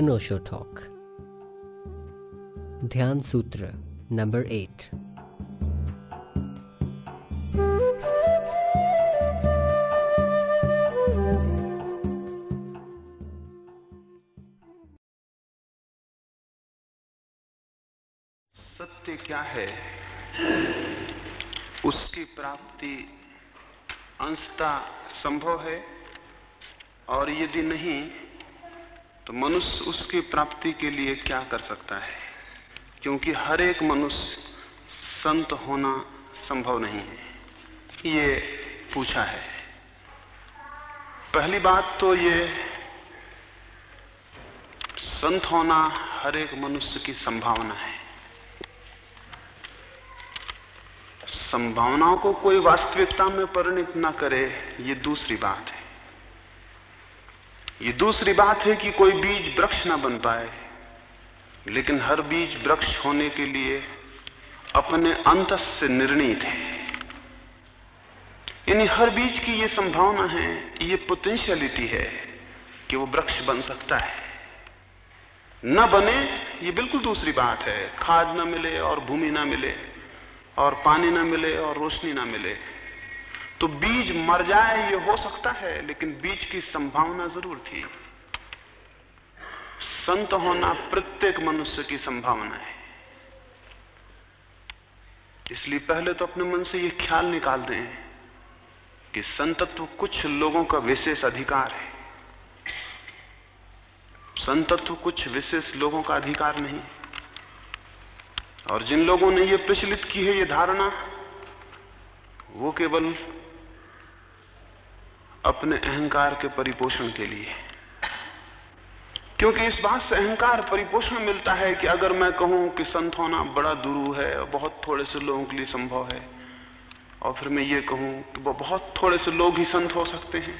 अनोशो talk ध्यान सूत्र number eight सत्य क्या है? उसकी प्राप्ति अंशता संभव है। और यदि नहीं तो मनुष्य उसकी प्राप्ति के लिए क्या कर सकता है? क्योंकि हर एक मनुष्य संत होना संभव नहीं है। ये पूछा है। पहली बात तो ये, संत होना हर एक मनुष्य की संभावना है। संभावनाओं को कोई वास्तविकता में परिणित ना करे, ये दूसरी बात है। ये दूसरी बात है कि कोई बीज वृक्ष ना बन पाए। लेकिन हर बीज वृक्ष होने के लिए अपने अंत से निर्णित है। यानी हर बीज की ये संभावना है, ये पोटेंशियलिटी है कि वो वृक्ष बन सकता है। न बने, ये बिल्कुल दूसरी बात है। खाद ना मिले और भूमि ना मिले, और पानी ना मिले और रोशनी ना मिले। तो बीज मर जाए, ये हो सकता है, लेकिन बीज की संभावना ज़रूर थी। संत होना प्रत्येक मनुष्य की संभावना है। इसलिए पहले तो अपने मन से ये ख्याल निकाल दें कि संतत्व कुछ लोगों का विशेष अधिकार है। संतत्व कुछ विशेष लोगों का अधिकार नहीं। और जिन लोगों ने यह प्रचलित की है, ये धारणा, वो केवल अपने अहंकार के परिपोषण के लिए। क्योंकि इस बात से अहंकार परिपोषण मिलता है कि अगर मैं कहूँ कि संत होना बड़ा दुरू है बहुत थोड़े से लोगों के लिए संभव है, और फिर मैं ये कहूँ कि वो बहुत थोड़े से लोग ही संत हो सकते हैं।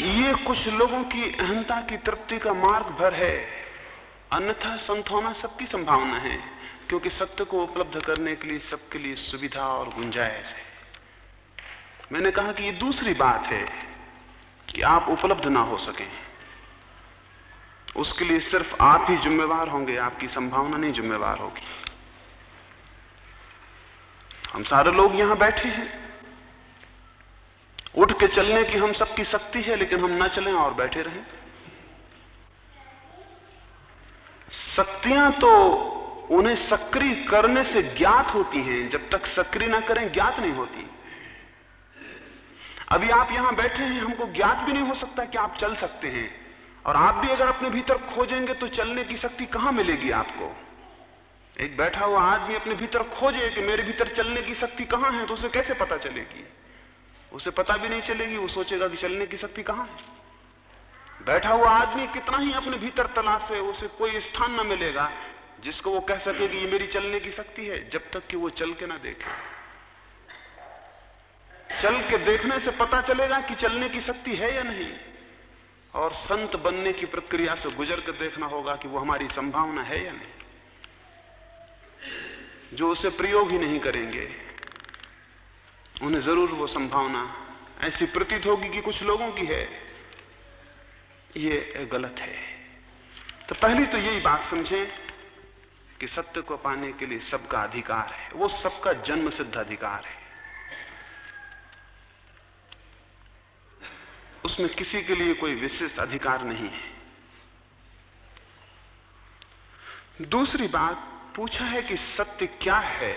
ये कुछ लोगों की अहंता की तृप्ति का मार्ग भर है। अन्यथा संत होना सबकी संभावना है, क्योंकि सत्य को उपलब्ध करने के लिए सबके लिए सुविधा और गुंजाइश है। मैंने कहा कि ये दूसरी बात है कि आप उपलब्ध ना हो सके। उसके लिए सिर्फ़ आप ही जिम्मेवार होंगे, आपकी संभावना नहीं जिम्मेवार होगी। हम सारे लोग यहाँ बैठे हैं। उठ के चलने की हम सबकी शक्ति है, लेकिन हम ना चलें और बैठे रहें। शक्तियाँ तो उन्हें सक्रिय करने से ज्ञात होती हैं, जब तक सक्रिय ना करें, ज्ञात नहीं होती। अभी आप यहाँ बैठे हैं, हमको ज्ञात भी नहीं हो सकता कि आप चल सकते हैं। और आप भी अगर अपने भीतर खोजेंगे तो चलने की शक्ति कहाँ मिलेगी आपको? एक बैठा हुआ आदमी अपने भीतर खोजे कि मेरे भीतर चलने की शक्ति कहाँ है तो उसे कैसे पता चलेगी? उसे पता भी नहीं चलेगी, वो सोचेगा कि चलने की शक्ति कहाँ है। बैठा हुआ आदमी कितना ही अपने भीतर तलाशे उसे कोई स्थान ना मिलेगा, जिसको वो कह सके कि ये मेरी चलने की शक्ति है, जब तक कि वो चल के ना देखे। चल के देखने से पता चलेगा कि चलने की शक्ति है या नहीं। और संत बनने की प्रक्रिया से गुजर कर देखना होगा कि वो हमारी संभावना है या नहीं। जो उसे प्रयोग ही नहीं करेंगे, उन्हें ज़रूर वो संभावना ऐसी प्रतीत होगी कि कुछ लोगों की है। ये गलत है। तो पहली तो यही बात समझें कि सत्य को पाने के लिए सबका अधिकार है। वो सबका जन्म सिद्ध अधिकार है। उसमें किसी के लिए कोई विशिष्ट अधिकार नहीं है। दूसरी बात, पूछा है कि सत्य क्या है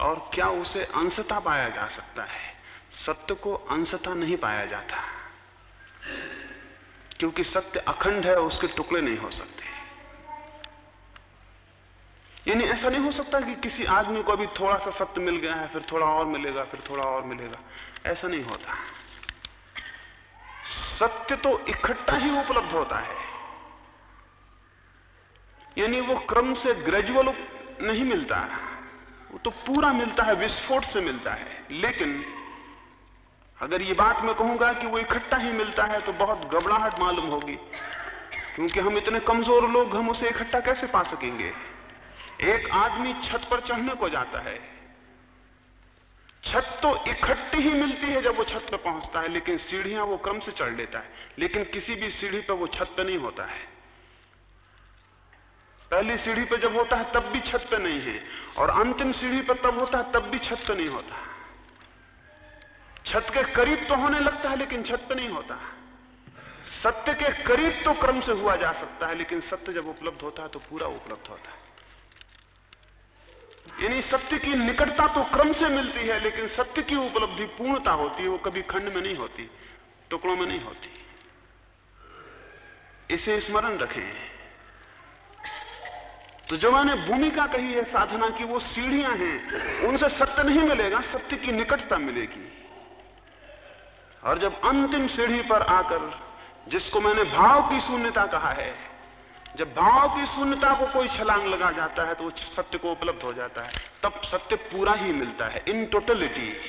और क्या उसे अंशता पाया जा सकता है। सत्य को अंशता नहीं पाया जाता, क्योंकि सत्य अखंड है, उसके टुकड़े नहीं हो सकते। यानी ऐसा नहीं हो सकता कि किसी आदमी को अभी थोड़ा सा सत्य मिल गया है, फिर थोड़ा और मिलेगा, फिर थोड़ा और मिलेगा। ऐसा नहीं होता। सत्य तो इकट्ठा ही उपलब्ध होता है। यानी वो क्रम से ग्रेजुअल नहीं मिलता। वो तो पूरा मिलता है, विस्फोट से मिलता है। लेकिन अगर ये बात मैं कहूँगा कि वो इकट्ठा ही मिलता है तो बहुत घबराहट मालूम होगी। क्योंकि हम इतने कमज़ोर लोग, हम उसे इकट्ठा कैसे पा सकेंगे? एक आदमी छत पर चढ़ने को जाता है। छत तो इकट्ठी ही मिलती है जब वो छत पे पहुँचता है, लेकिन सीढ़ियाँ वो क्रम से चढ़ लेता है। लेकिन किसी भी सीढ़ी पर वो छत पे नहीं होता है। पहली सीढ़ी पे जब होता है, तब भी छत पे नहीं है। और अंतिम सीढ़ी पर तब होता है, तब भी छत पे नहीं होता। छत के करीब तो होने लगता है, लेकिन छत पे नहीं होता। सत्य के करीब तो क्रम से हुआ जा सकता है, लेकिन सत्य जब उपलब्ध होता है तो पूरा उपलब्ध होता है। यानी सत्य की निकटता तो क्रम से मिलती है, लेकिन सत्य की उपलब्धि, पूर्णता होती है, वो कभी खंड में नहीं होती, टुकड़ों में नहीं होती। इसे स्मरण रखें। तो जो मैंने भूमिका कही है, साधना की, वो सीढ़ियाँ हैं, उनसे सत्य नहीं मिलेगा, सत्य की निकटता मिलेगी। और जब अंतिम सीढ़ी पर आकर, जिसको मैंने भाव की शून्यता कहा है जब भाव की शून्यता को कोई छलांग लगा जाता है तो वो सत्य को उपलब्ध हो जाता है। तब सत्य पूरा ही मिलता है। इन टोटलिटी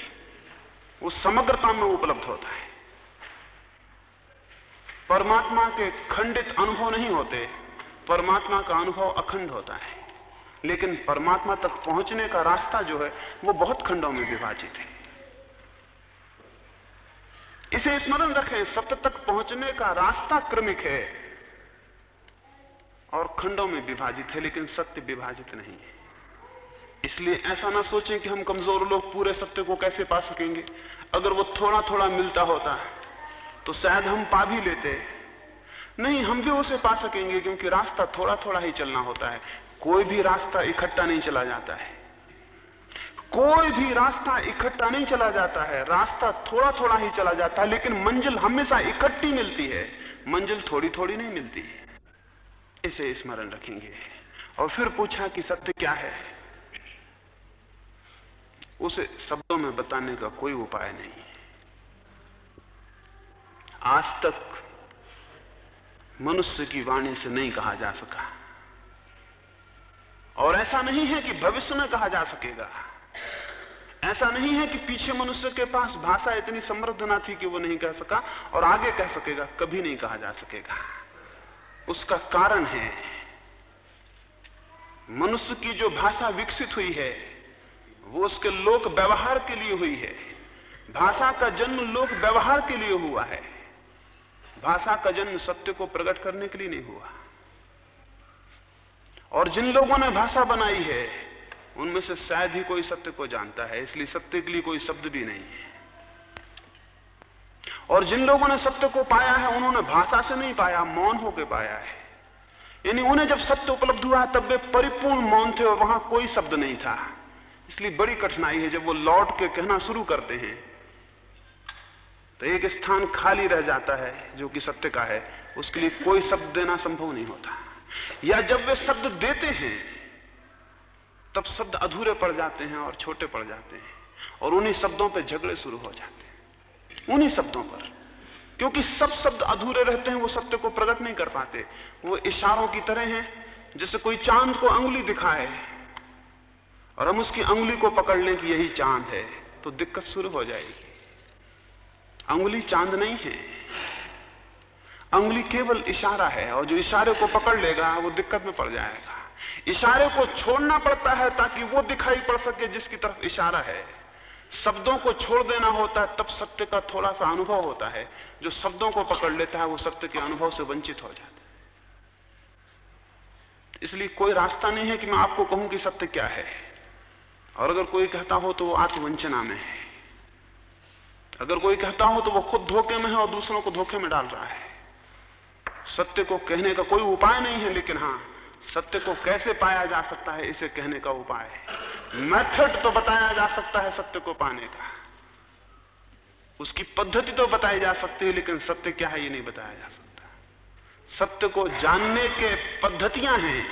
वो समग्रता में उपलब्ध होता है। परमात्मा के खंडित अनुभव नहीं होते, परमात्मा का अनुभव अखंड होता है। लेकिन परमात्मा तक पहुँचने का रास्ता जो है, वो बहुत खंडों में विभाजित है। इसे स्मरण रखें, सत्य तक पहुँचने का रास्ता क्रमिक है। और खंडों में विभाजित है, लेकिन सत्य विभाजित नहीं है। इसलिए ऐसा ना सोचें कि हम कमज़ोर लोग पूरे सत्य को कैसे पा सकेंगे। अगर वो थोड़ा थोड़ा मिलता होता तो शायद हम पा भी लेते। नहीं, हम भी उसे पा सकेंगे, क्योंकि रास्ता थोड़ा थोड़ा ही चलना होता है। कोई भी रास्ता इकट्ठा नहीं चला जाता है। कोई भी रास्ता इकट्ठा नहीं चला जाता है। रास्ता थोड़ा थोड़ा ही चला जाता है, लेकिन मंजिल हमेशा इकट्ठी मिलती है। मंजिल थोड़ी थोड़ी नहीं मिलती है। इसे स्मरण रखेंगे। और फिर पूछा कि सत्य क्या है? उसे शब्दों में बताने का कोई उपाय नहीं। आज तक मनुष्य की वाणी से नहीं कहा जा सका। और ऐसा नहीं है कि भविष्य में कहा जा सकेगा। ऐसा नहीं है कि पीछे मनुष्य के पास भाषा इतनी समृद्ध ना थी कि वो नहीं कह सका और आगे कह सकेगा, कभी नहीं कहा जा सकेगा। उसका कारण है। मनुष्य की जो भाषा विकसित हुई है, वो उसके लोक व्यवहार के लिए हुई है। भाषा का जन्म लोक व्यवहार के लिए हुआ है। भाषा का जन्म सत्य को प्रकट करने के लिए नहीं हुआ। और जिन लोगों ने भाषा बनाई है, उनमें से शायद ही कोई सत्य को जानता है, इसलिए सत्य के लिए कोई शब्द भी नहीं है। और जिन लोगों ने सत्य को पाया है, उन्होंने भाषा से नहीं पाया, मौन होकर पाया है। यानी उन्हें जब सत्य उपलब्ध हुआ, तब वे परिपूर्ण मौन थे और वहाँ कोई शब्द नहीं था। इसलिए बड़ी कठिनाई है जब वो लौट के कहना शुरू करते हैं। तो एक स्थान खाली रह जाता है, जो कि सत्य का है। उसके लिए कोई शब्द देना संभव नहीं होता। या जब वे शब्द देते हैं, तब शब्द अधूरे पड़ जाते हैं और छोटे पड़ जाते हैं। और उन्हीं शब्दों पर झगड़े शुरू हो जाते हैं। उन्हीं शब्दों पर। क्योंकि सब शब्द अधूरे रहते हैं, वो सत्य को प्रकट नहीं कर पाते। वो इशारों की तरह हैं, जैसे कोई चाँद को अंगुली दिखाए। और हम उसकी अंगुली को पकड़ लें कि यही चाँद है तो दिक्कत शुरू हो जाएगी। अंगुली चाँद नहीं है। अंगुली केवल इशारा है, और जो इशारे को पकड़ लेगा, वो दिक्कत में पड़ जाएगा। इशारे को छोड़ना पड़ता है, ताकि वो दिखाई पड़ सके जिसकी तरफ़ इशारा है। शब्दों को छोड़ देना होता है, तब सत्य का थोड़ा सा अनुभव होता है। जो शब्दों को पकड़ लेता है, वो सत्य के अनुभव से वंचित हो जाता है। इसलिए कोई रास्ता नहीं है कि मैं आपको कहूँ कि सत्य क्या है। और अगर कोई कहता हो तो वो आत्मवंचना में है। अगर कोई कहता हो तो वो खुद धोखे में है और दूसरों को धोखे में डाल रहा है। सत्य को कहने का कोई उपाय नहीं है, लेकिन हाँ, सत्य को कैसे पाया जा सकता है, इसे कहने का उपाय मेथड तो बताया जा सकता है सत्य को पाने का। उसकी पद्धति तो बताई जा सकती है, लेकिन सत्य क्या है ये नहीं बताया जा सकता। सत्य को जानने के पद्धतियाँ हैं,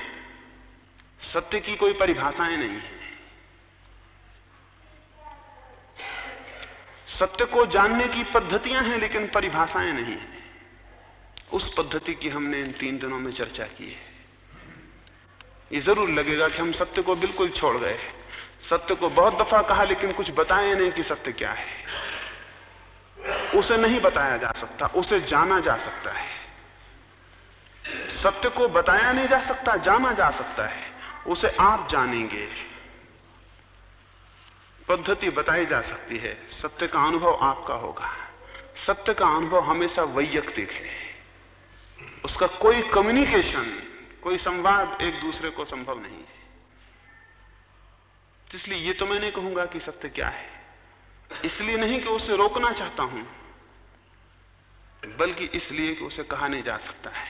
सत्य की कोई परिभाषाएँ नहीं है। सत्य को जानने की पद्धतियाँ हैं, लेकिन परिभाषाएँ नहीं है। उस पद्धति की हमने इन तीन दिनों में चर्चा की है। ये ज़रूर लगेगा कि हम सत्य को बिल्कुल छोड़ गए सत्य को बहुत दफ़ा कहा, लेकिन कुछ बताया नहीं कि सत्य क्या है। उसे नहीं बताया जा सकता, उसे जाना जा सकता है। सत्य को बताया नहीं जा सकता, जाना जा सकता है। उसे आप जानेंगे। पद्धति बताई जा सकती है। सत्य का अनुभव आपका होगा। सत्य का अनुभव हमेशा वैयक्तिक है। उसका कोई कम्युनिकेशन कोई संवाद एक दूसरे को संभव नहीं है। इसलिए ये तो मैं नहीं कहूँगा कि सत्य क्या है। इसलिए नहीं कि उसे रोकना चाहता हूँ, बल्कि इसलिए कि उसे कहा नहीं जा सकता है।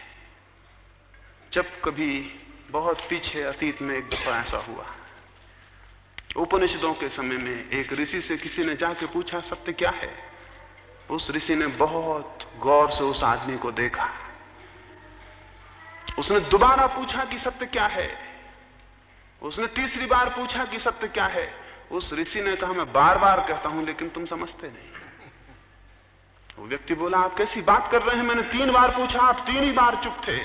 जब कभी बहुत पीछे अतीत में एक दफ़ा ऐसा हुआ, उपनिषदों के समय में एक ऋषि से किसी ने जाके पूछा, सत्य क्या है? उस ऋषि ने बहुत गौर से उस आदमी को देखा। उसने दोबारा पूछा कि सत्य क्या है? उसने तीसरी बार पूछा कि सत्य क्या है? उस ऋषि ने कहा मैं बार बार कहता हूँ, लेकिन तुम समझते नहीं। वो व्यक्ति बोला, आप कैसी बात कर रहे हैं? मैंने तीन बार पूछा, आप तीन ही बार चुप थे।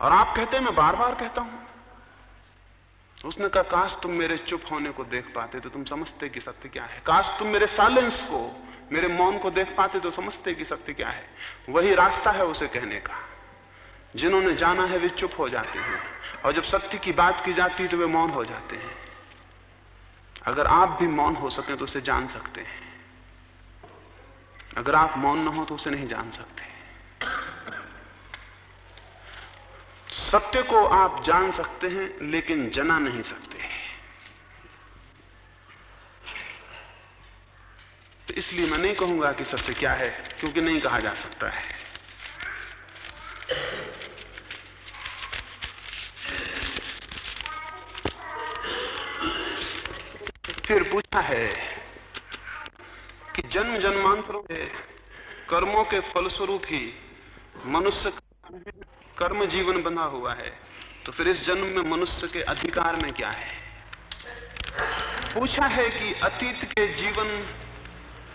और आप कहते मैं बार बार कहता हूँ। उसने कहा, काश तुम मेरे चुप होने को देख पाते तो तुम समझते कि सत्य क्या है। काश तुम मेरे साइलेंस को, मेरे मौन को देख पाते तो समझते कि सत्य क्या है। वही रास्ता है उसे कहने का। जिन्होंने जाना है वे चुप हो जाते हैं। और जब सत्य की बात की जाती है तो वे मौन हो जाते हैं। अगर आप भी मौन हो सके तो उसे जान सकते हैं। अगर आप मौन ना हो तो उसे नहीं जान सकते। सत्य को आप जान सकते हैं, लेकिन जना नहीं सकते। तो इसलिए मैं नहीं कहूँगा कि सत्य क्या है, क्योंकि नहीं कहा जा सकता है। फिर पूछा है कि जन्म जन्मांतरों के कर्मों के फलस्वरूप ही मनुष्य कर्म जीवन बना हुआ है। तो फिर इस जन्म में मनुष्य के अधिकार में क्या है? पूछा है कि अतीत के जीवन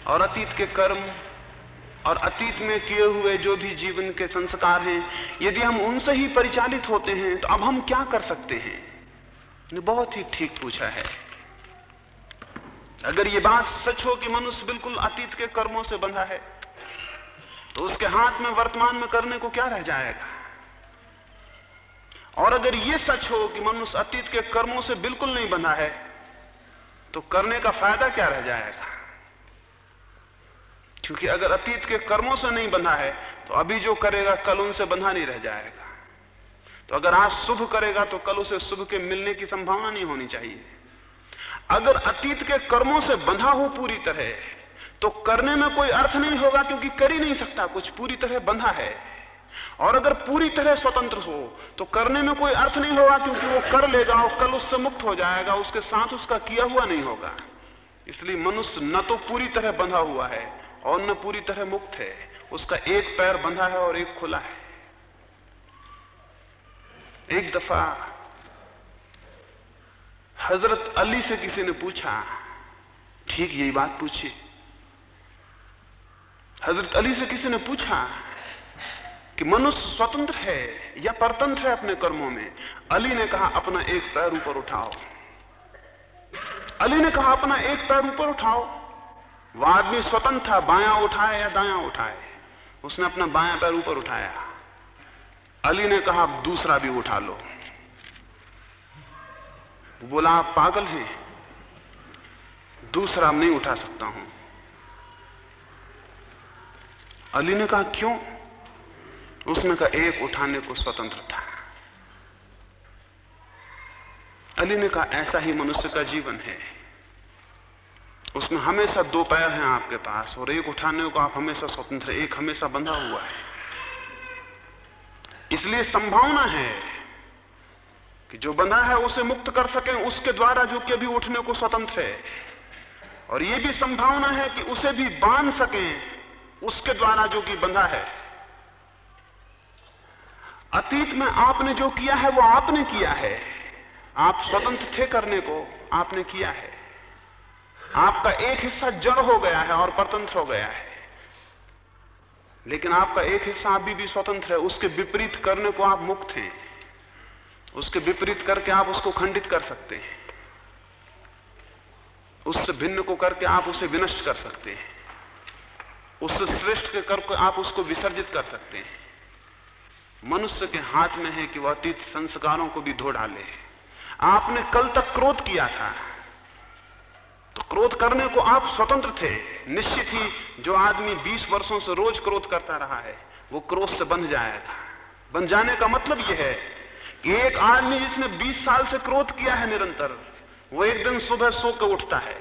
और अतीत के कर्म और अतीत में किए हुए जो भी जीवन के संस्कार हैं, यदि हम उनसे ही परिचालित होते हैं तो अब हम क्या कर सकते हैं? बहुत ही ठीक पूछा है। अगर ये बात सच हो कि मनुष्य बिल्कुल अतीत के कर्मों से बंधा है तो उसके हाथ में वर्तमान में करने को क्या रह जाएगा? और अगर ये सच हो कि मनुष्य अतीत के कर्मों से बिल्कुल नहीं बंधा है तो करने का फ़ायदा क्या रह जाएगा? क्योंकि अगर अतीत के कर्मों से नहीं बंधा है तो अभी जो करेगा कल उनसे बंधा नहीं रह जाएगा। तो अगर आज शुभ करेगा तो कल उसे शुभ के मिलने की संभावना नहीं होनी चाहिए। अगर अतीत के कर्मों से बंधा हो पूरी तरह तो करने में कोई अर्थ नहीं होगा क्योंकि कर ही नहीं सकता, कुछ पूरी तरह बंधा है। और अगर पूरी तरह स्वतंत्र हो तो करने में कोई अर्थ नहीं होगा क्योंकि वो कर लेगा और कल उससे मुक्त हो जाएगा, उसके साथ उसका किया हुआ नहीं होगा। इसलिए मनुष्य न तो पूरी तरह बंधा हुआ है, और न पूरी तरह मुक्त है। उसका एक पैर बंधा है और एक खुला है। एक दफ़ा हज़रत अली से किसी ने पूछा, ठीक यही बात पूछी? हज़रत अली से किसी ने पूछा कि मनुष्य स्वतंत्र है या परतंत्र है अपने कर्मों में? अली ने कहा, अपना एक पैर ऊपर उठाओ। अली ने कहा, अपना एक पैर ऊपर उठाओ। वह आदमी स्वतंत्र था, बाया उठाए या दाया उठाए? उसने अपना बाया पैर ऊपर उठाया। अली ने कहा दूसरा भी उठा लो। बोला आप पागल हैं। दूसरा नहीं उठा सकता हूँ। अली ने कहा, क्यों? उसने कहा, एक उठाने को स्वतंत्र था। अली ने कहा, ऐसा ही मनुष्य का जीवन है। उसमें हमेशा दो पैर हैं आपके पास और एक उठाने को आप हमेशा स्वतंत्र एक हमेशा बंधा हुआ है। इसलिए संभावना है कि जो बंधा है उसे मुक्त कर सकें, उसके द्वारा जो कि अभी उठने को स्वतंत्र है। और यह भी संभावना है कि उसे भी बाँध सकें, उसके द्वारा जो कि बंधा है। अतीत में आपने जो किया है, वो आपने किया है। आप स्वतंत्र थे करने को, आपने किया है। आपका एक हिस्सा जड़ हो गया है और परतंत्र हो गया है। लेकिन आपका एक हिस्सा अभी भी स्वतंत्र है, उसके विपरीत करने को आप मुक्त हैं। उसके विपरीत करके आप उसको खंडित कर सकते हैं। उससे भिन्न को करके आप उसे विनष्ट कर सकते हैं। उससे श्रेष्ठ के करके आप उसको विसर्जित कर सकते हैं। मनुष्य के हाथ में है कि वह अतीत संस्कारों को भी धो डाले आपने कल तक क्रोध किया था। तो क्रोध करने को आप स्वतंत्र थे। निश्चित ही जो आदमी 20 वर्षों से रोज क्रोध करता रहा है, वो क्रोध से बन जाएगा बन जाने का मतलब यह है एक आदमी जिसने 20 साल से क्रोध किया है निरंतर, वो एक दिन सुबह सो के उठता है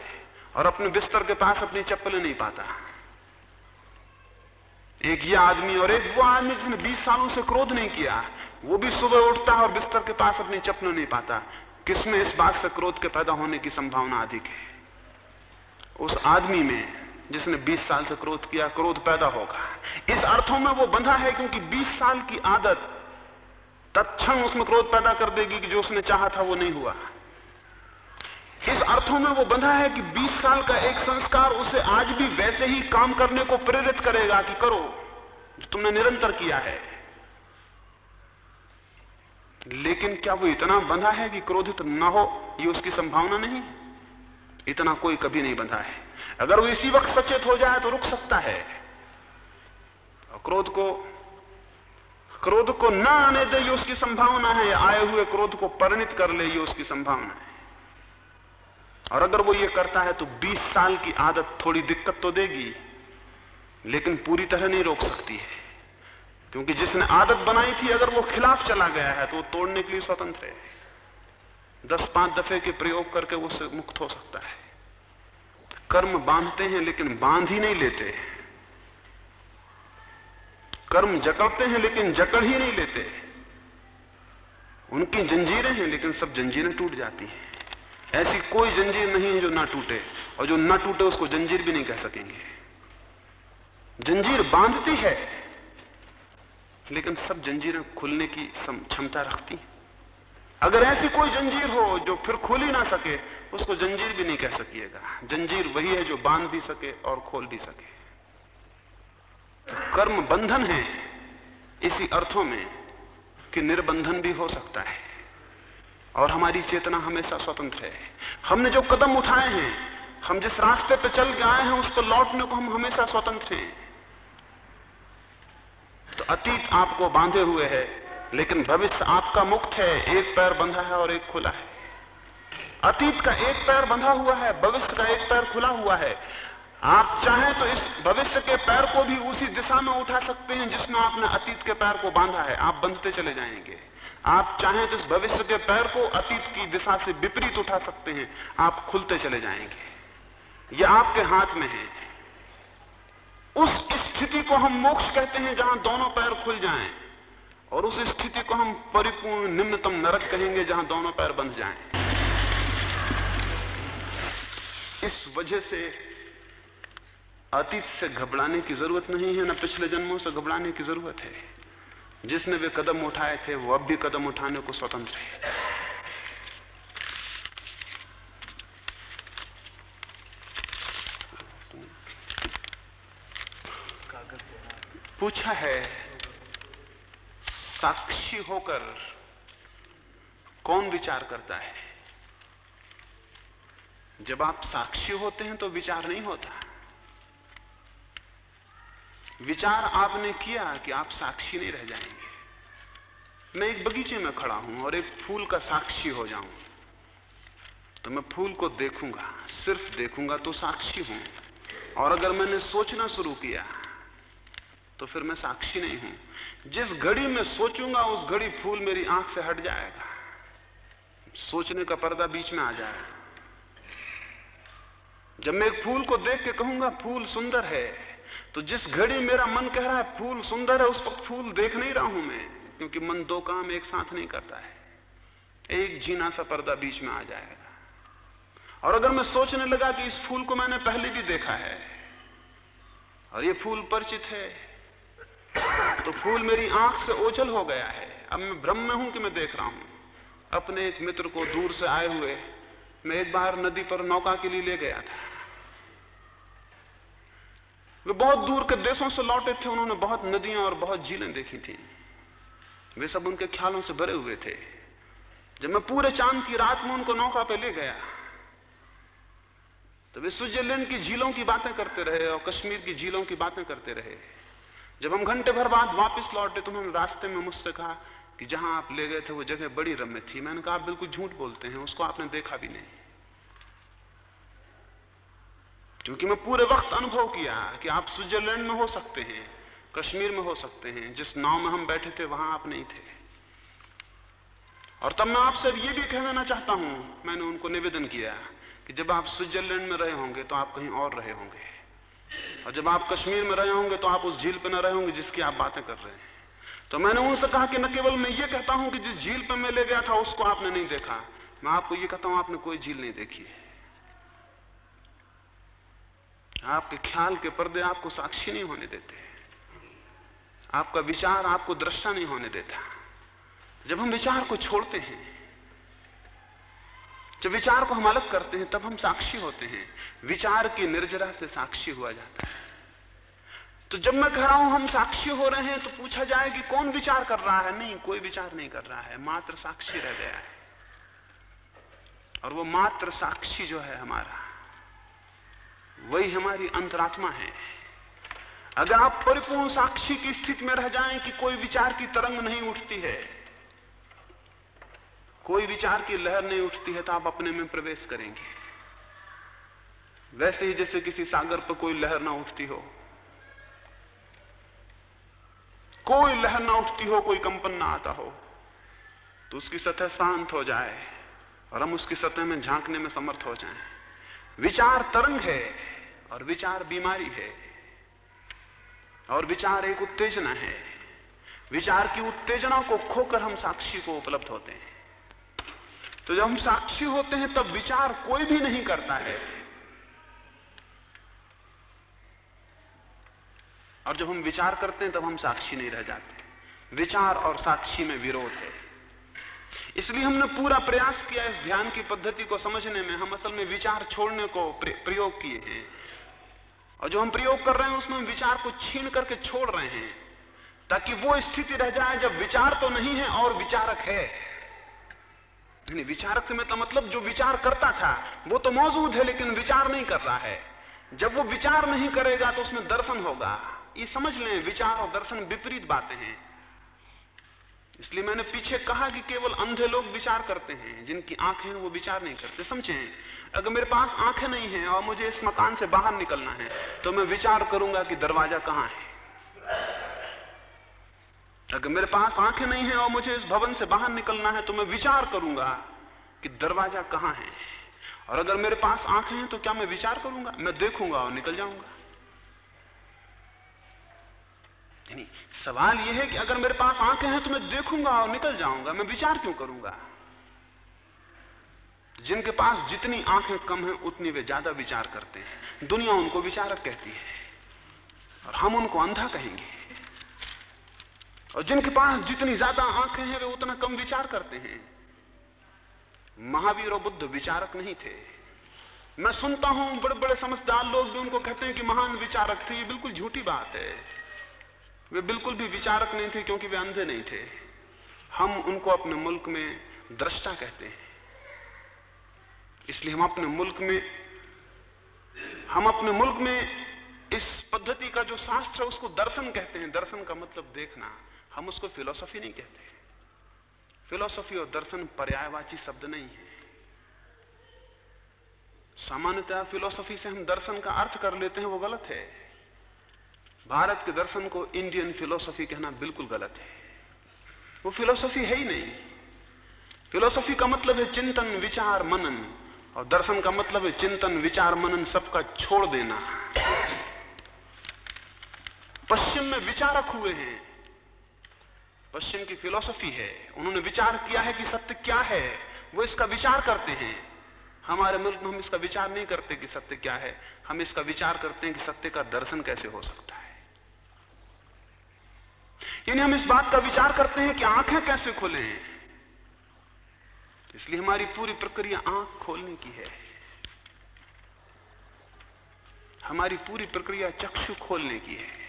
और अपने बिस्तर के पास अपनी चप्पलें नहीं पाता। एक ये आदमी और एक वो आदमी जिसने 20 सालों से क्रोध नहीं किया, वो भी सुबह उठता है और बिस्तर के पास अपनी चप्पलें नहीं पाता। किसमें इस बात से क्रोध के पैदा होने की संभावना अधिक है? उस आदमी में जिसने 20 साल से क्रोध किया, क्रोध पैदा होगा। इस अर्थों में वो बंधा है क्योंकि 20 साल की आदत तत्क्षण उसमें क्रोध पैदा कर देगी कि जो उसने चाहा था वो नहीं हुआ। इस अर्थों में वो बंधा है कि 20 साल का एक संस्कार उसे आज भी वैसे ही काम करने को प्रेरित करेगा कि करो, जो तुमने निरंतर किया है। लेकिन क्या वो इतना बंधा है कि क्रोधित ना हो, ये उसकी संभावना नहीं? इतना कोई कभी नहीं बंधा है। अगर वो इसी वक्त सचेत हो जाए तो रुक सकता है। क्रोध को क्रोध को ना आने दे, ये उसकी संभावना है। आए हुए क्रोध को परिणित कर ले, ये उसकी संभावना है। और अगर वो ये करता है तो 20 साल की आदत थोड़ी दिक्कत तो देगी, लेकिन पूरी तरह नहीं रोक सकती है। क्योंकि जिसने आदत बनाई थी, अगर वो खिलाफ चला गया है तो वो तोड़ने के लिए स्वतंत्र है। दस पाँच दफे के प्रयोग करके वो मुक्त हो सकता है। कर्म बांधते हैं, लेकिन बाँध ही नहीं लेते। कर्म जकड़ते हैं, लेकिन जकड़ ही नहीं लेते। उनकी जंजीरें हैं, लेकिन सब जंजीरें टूट जाती हैं। ऐसी कोई जंजीर नहीं है जो ना टूटे, और जो ना टूटे उसको जंजीर भी नहीं कह सकेंगे। जंजीर बांधती है, लेकिन सब जंजीरें खुलने की क्षमता रखती अगर ऐसी कोई जंजीर हो जो फिर खुल ही ना सके, उसको जंजीर भी नहीं कह सकिएगा। जंजीर वही है जो बाँध भी सके और खोल भी सके। कर्म बंधन है। इसी अर्थों में कि निर्बंधन भी हो सकता है। और हमारी चेतना हमेशा स्वतंत्र है। हमने जो कदम उठाए हैं, हम जिस रास्ते पर चल के आए हैं, उस पर लौटने को हम हमेशा स्वतंत्र हैं। तो अतीत आपको बांधे हुए है, लेकिन भविष्य आपका मुक्त है। एक पैर बंधा है और एक खुला है। अतीत का एक पैर बंधा हुआ है, भविष्य का एक पैर खुला हुआ है। आप चाहें तो इस भविष्य के पैर को भी उसी दिशा में उठा सकते हैं जिसमें आपने अतीत के पैर को बांधा है। आप बंधते चले जाएँगे। आप चाहें तो इस भविष्य के पैर को अतीत की दिशा से विपरीत उठा सकते हैं। आप खुलते चले जाएँगे। यह आपके हाथ में है। उस स्थिति को हम मोक्ष कहते हैं जहाँ दोनों पैर खुल जाएँ और उस स्थिति को हम परिपूर्ण निम्नतम नरक कहेंगे जहाँ दोनों पैर बंध जाएँ। इस वजह से अतीत से घबराने की ज़रूरत नहीं है, ना पिछले जन्मों से घबराने की ज़रूरत है। जिसने वे कदम उठाए थे, वो अब भी कदम उठाने को स्वतंत्र है। पूछा है, साक्षी होकर कौन विचार करता है? जब आप साक्षी होते हैं तो विचार नहीं होता। विचार आपने किया कि आप साक्षी नहीं रह जाएँगे। मैं एक बगीचे में खड़ा हूँ और एक फूल का साक्षी हो जाऊँ। तो मैं फूल को देखूँगा, सिर्फ़ देखूँगा तो साक्षी हूँ। और अगर मैंने सोचना शुरू किया तो फिर मैं साक्षी नहीं हूँ। जिस घड़ी में सोचूँगा, उस घड़ी फूल मेरी आँख से हट जाएगा। सोचने का पर्दा बीच में आ जाएगा। जब मैं एक फूल को देख के कहूँगा, फूल सुंदर है तो जिस घड़ी मेरा मन कह रहा है, फूल सुंदर है, उस वक्त फूल देख नहीं रहा हूँ मैं, क्योंकि मन दो काम एक साथ नहीं करता है। एक झीना सा पर्दा बीच में आ जाएगा। और अगर मैं सोचने लगा कि इस फूल को मैंने पहले भी देखा है, और ये फूल परिचित है तो फूल मेरी आँख से ओझल हो गया है। अब मैं भ्रम में हूँ कि मैं देख रहा हूँ। अपने एक मित्र को दूर से आए हुए मैं एक बार नदी पर नौका के लिए ले गया था। वे बहुत दूर के देशों से लौटे थे, उन्होंने बहुत नदियाँ और बहुत झीलें देखी थी। वे सब उनके ख्यालों से भरे हुए थे। जब मैं पूरे चाँद की रात में उनको नौका पे ले गया तो वे स्विट्जरलैंड की झीलों की बातें करते रहे और कश्मीर की झीलों की बातें करते रहे। जब हम घंटे भर बाद वापस लौटे तो उन्होंने रास्ते में मुझसे कहा कि जहाँ आप ले गए थे, वो जगह बड़ी रम्य थी। मैंने कहा, आप बिल्कुल झूठ बोलते हैं, उसको आपने देखा भी नहीं। क्योंकि मैं पूरे वक्त अनुभव किया कि आप स्विट्जरलैंड में हो सकते हैं, कश्मीर में हो सकते हैं, जिस नाव में हम बैठे थे वहाँ आप नहीं थे। और तब मैं आपसे ये भी कह देना चाहता हूँ, मैंने उनको निवेदन किया कि जब आप स्विट्जरलैंड में रहे होंगे तो आप कहीं और रहे होंगे। और जब आप कश्मीर में रहे होंगे तो आप उस झील पर न रहे होंगे जिसकी आप बातें कर रहे हैं। तो मैंने उनसे कहा कि न केवल मैं ये कहता हूँ कि जिस झील पर मैं ले गया था उसको आपने नहीं देखा, मैं आपको ये कहता हूँ, आपने कोई झील नहीं देखी है। आपके ख्याल के पर्दे आपको साक्षी नहीं होने देते। आपका विचार आपको दृष्टा नहीं होने देता। जब हम विचार को छोड़ते हैं, जब विचार को हम अलग करते हैं, तब हम साक्षी होते हैं। विचार की निर्जरा से साक्षी हुआ जाता है। तो जब मैं कह रहा हूँ, हम साक्षी हो रहे हैं तो पूछा जाए कि कौन विचार कर रहा है? नहीं, कोई विचार नहीं कर रहा है। मात्र साक्षी रह गया है। और वो मात्र साक्षी जो है हमारा। वही हमारी अंतरात्मा है। अगर आप परिपूर्ण साक्षी की स्थिति में रह जाएँ कि कोई विचार की तरंग नहीं उठती है, कोई विचार की लहर नहीं उठती है तो आप अपने में प्रवेश करेंगे। वैसे ही जैसे किसी सागर पर कोई लहर ना उठती हो। कोई लहर ना उठती हो, कोई कंपन ना आता हो तो उसकी सतह शांत हो जाए और हम उसकी सतह में झांकने में समर्थ हो जाएँ। विचार तरंग है। और विचार बीमारी है। और विचार एक उत्तेजना है। विचार की उत्तेजना को खोकर हम साक्षी को उपलब्ध होते हैं। तो जब हम साक्षी होते हैं, तब विचार कोई भी नहीं करता है। और जब हम विचार करते हैं, तब हम साक्षी नहीं रह जाते। विचार और साक्षी में विरोध है। इसलिए हमने पूरा प्रयास किया इस ध्यान की पद्धति को समझने में। हम असल में विचार छोड़ने को प्रयोग किए हैं। और जो हम प्रयोग कर रहे हैं, उसमें विचार को छीन करके छोड़ रहे हैं, ताकि वो स्थिति रह जाए जब विचार तो नहीं है और विचारक है। विचारक से मतलब मतलब जो विचार करता था, वो तो मौजूद है, लेकिन विचार नहीं कर रहा है। जब वो विचार नहीं करेगा तो उसमें दर्शन होगा। ये समझ लें, विचार और दर्शन विपरीत बातें हैं। इसलिए मैंने पीछे कहा कि केवल अंधे लोग विचार करते हैं, जिनकी आँखें हैं वो विचार नहीं करते। समझे? अगर मेरे पास आँखें नहीं हैं और मुझे इस मकान से बाहर निकलना है तो मैं विचार करूँगा कि दरवाज़ा कहाँ है। अगर मेरे पास आँखें नहीं है और मुझे इस भवन से बाहर निकलना है तो मैं विचार करूँगा कि दरवाज़ा कहाँ है। और अगर मेरे पास आँखें हैं तो क्या मैं विचार करूँगा? मैं देखूँगा और निकल जाऊँगा। नहीं सवाल यह है कि अगर मेरे पास आँखें हैं तो मैं देखूँगा और निकल जाऊँगा, मैं विचार क्यों करूँगा? जिनके पास जितनी आँखें कम हैं, उतनी वे ज़्यादा विचार करते हैं। दुनिया उनको विचारक कहती है और हम उनको अंधा कहेंगे। और जिनके पास जितनी ज़्यादा आँखें हैं, वे उतना कम विचार करते हैं। महावीर और बुद्ध विचारक नहीं थे। मैं सुनता हूँ बड़े बड़े समझदार लोग भी उनको कहते हैं कि महान विचारक थे। ये बिल्कुल झूठी बात है। वे बिल्कुल भी विचारक नहीं थे, क्योंकि वे अंधे नहीं थे। हम उनको अपने मुल्क में दृष्टा कहते हैं। इसलिए हम अपने मुल्क में, हम अपने मुल्क में इस पद्धति का जो शास्त्र है, उसको दर्शन कहते हैं। दर्शन का मतलब देखना। हम उसको फिलोसफी नहीं कहते। फिलोसफी और दर्शन पर्यायवाची शब्द नहीं है। सामान्यतः फिलोसफी से हम दर्शन का अर्थ कर लेते हैं, वो गलत है। भारत के दर्शन को इंडियन फिलोसफी कहना बिल्कुल गलत है। वो फिलोसफी है ही नहीं। फिलोसफी का मतलब है चिंतन, विचार, मनन। और दर्शन का मतलब है चिंतन, विचार, मनन सबका छोड़ देना। पश्चिम में विचारक हुए हैं। पश्चिम की फिलोसफी है। उन्होंने विचार किया है कि सत्य क्या है। वो इसका विचार करते हैं। हमारे मुल्क में हम इसका विचार नहीं करते कि सत्य क्या है। हम इसका विचार करते हैं कि सत्य का दर्शन कैसे हो सकता है। यानी हम इस बात का विचार करते हैं कि आँखें कैसे खुले। इसलिए हमारी पूरी प्रक्रिया आँख खोलने की है। हमारी पूरी प्रक्रिया चक्षु खोलने की है।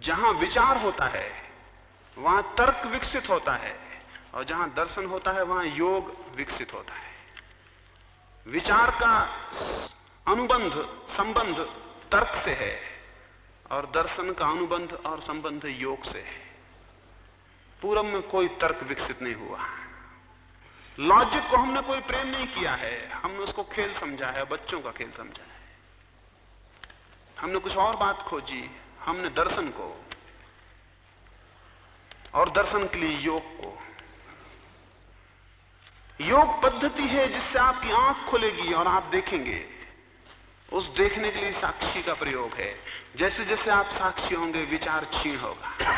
जहाँ विचार होता है, वहाँ तर्क विकसित होता है, और जहाँ दर्शन होता है, वहाँ योग विकसित होता है। विचार का अनुबंध, संबंध तर्क से है। और दर्शन का अनुबंध और संबंध योग से है। पूरब में कोई तर्क विकसित नहीं हुआ लॉजिक को हमने कोई प्रेम नहीं किया है। हमने उसको खेल समझा है, बच्चों का खेल समझा है। हमने कुछ और बात खोजी, हमने दर्शन को, और दर्शन के लिए योग को। योग पद्धति है जिससे आपकी आँख खुलेगी और आप देखेंगे। उस देखने के लिए साक्षी का प्रयोग है। जैसे जैसे आप साक्षी होंगे, विचार क्षीण होगा।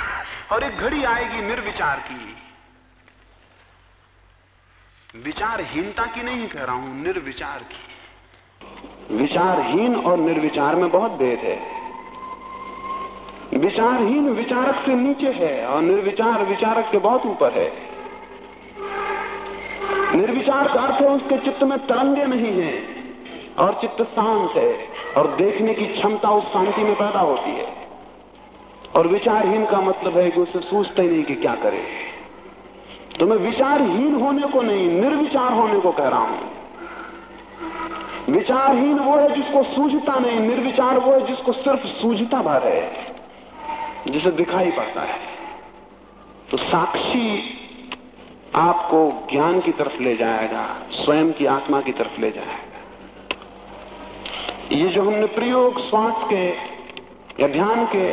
और एक घड़ी आएगी निर्विचार की। विचारहीनता की नहीं कह रहा हूँ, निर्विचार की। विचारहीन और निर्विचार में बहुत भेद है। विचारहीन विचारक से नीचे है और निर्विचार विचारक के बहुत ऊपर है। निर्विचार का अर्थ है उसके चित्त में तरंगे नहीं है। और चित्त शांत है और देखने की क्षमता उस शांति में पैदा होती है। और विचारहीन का मतलब है कि उसे सोचते नहीं कि क्या करे। तो मैं विचारहीन होने को नहीं, निर्विचार होने को कह रहा हूँ। विचारहीन वो है जिसको सूझता नहीं, निर्विचार वो है जिसको सिर्फ़ सूझता भर है, जिसे दिखाई पड़ता है। तो साक्षी आपको ज्ञान की तरफ़ ले जाएगा, स्वयं की आत्मा की तरफ़ ले जाएगा। ये जो हमने प्रयोग श्वास के या ध्यान के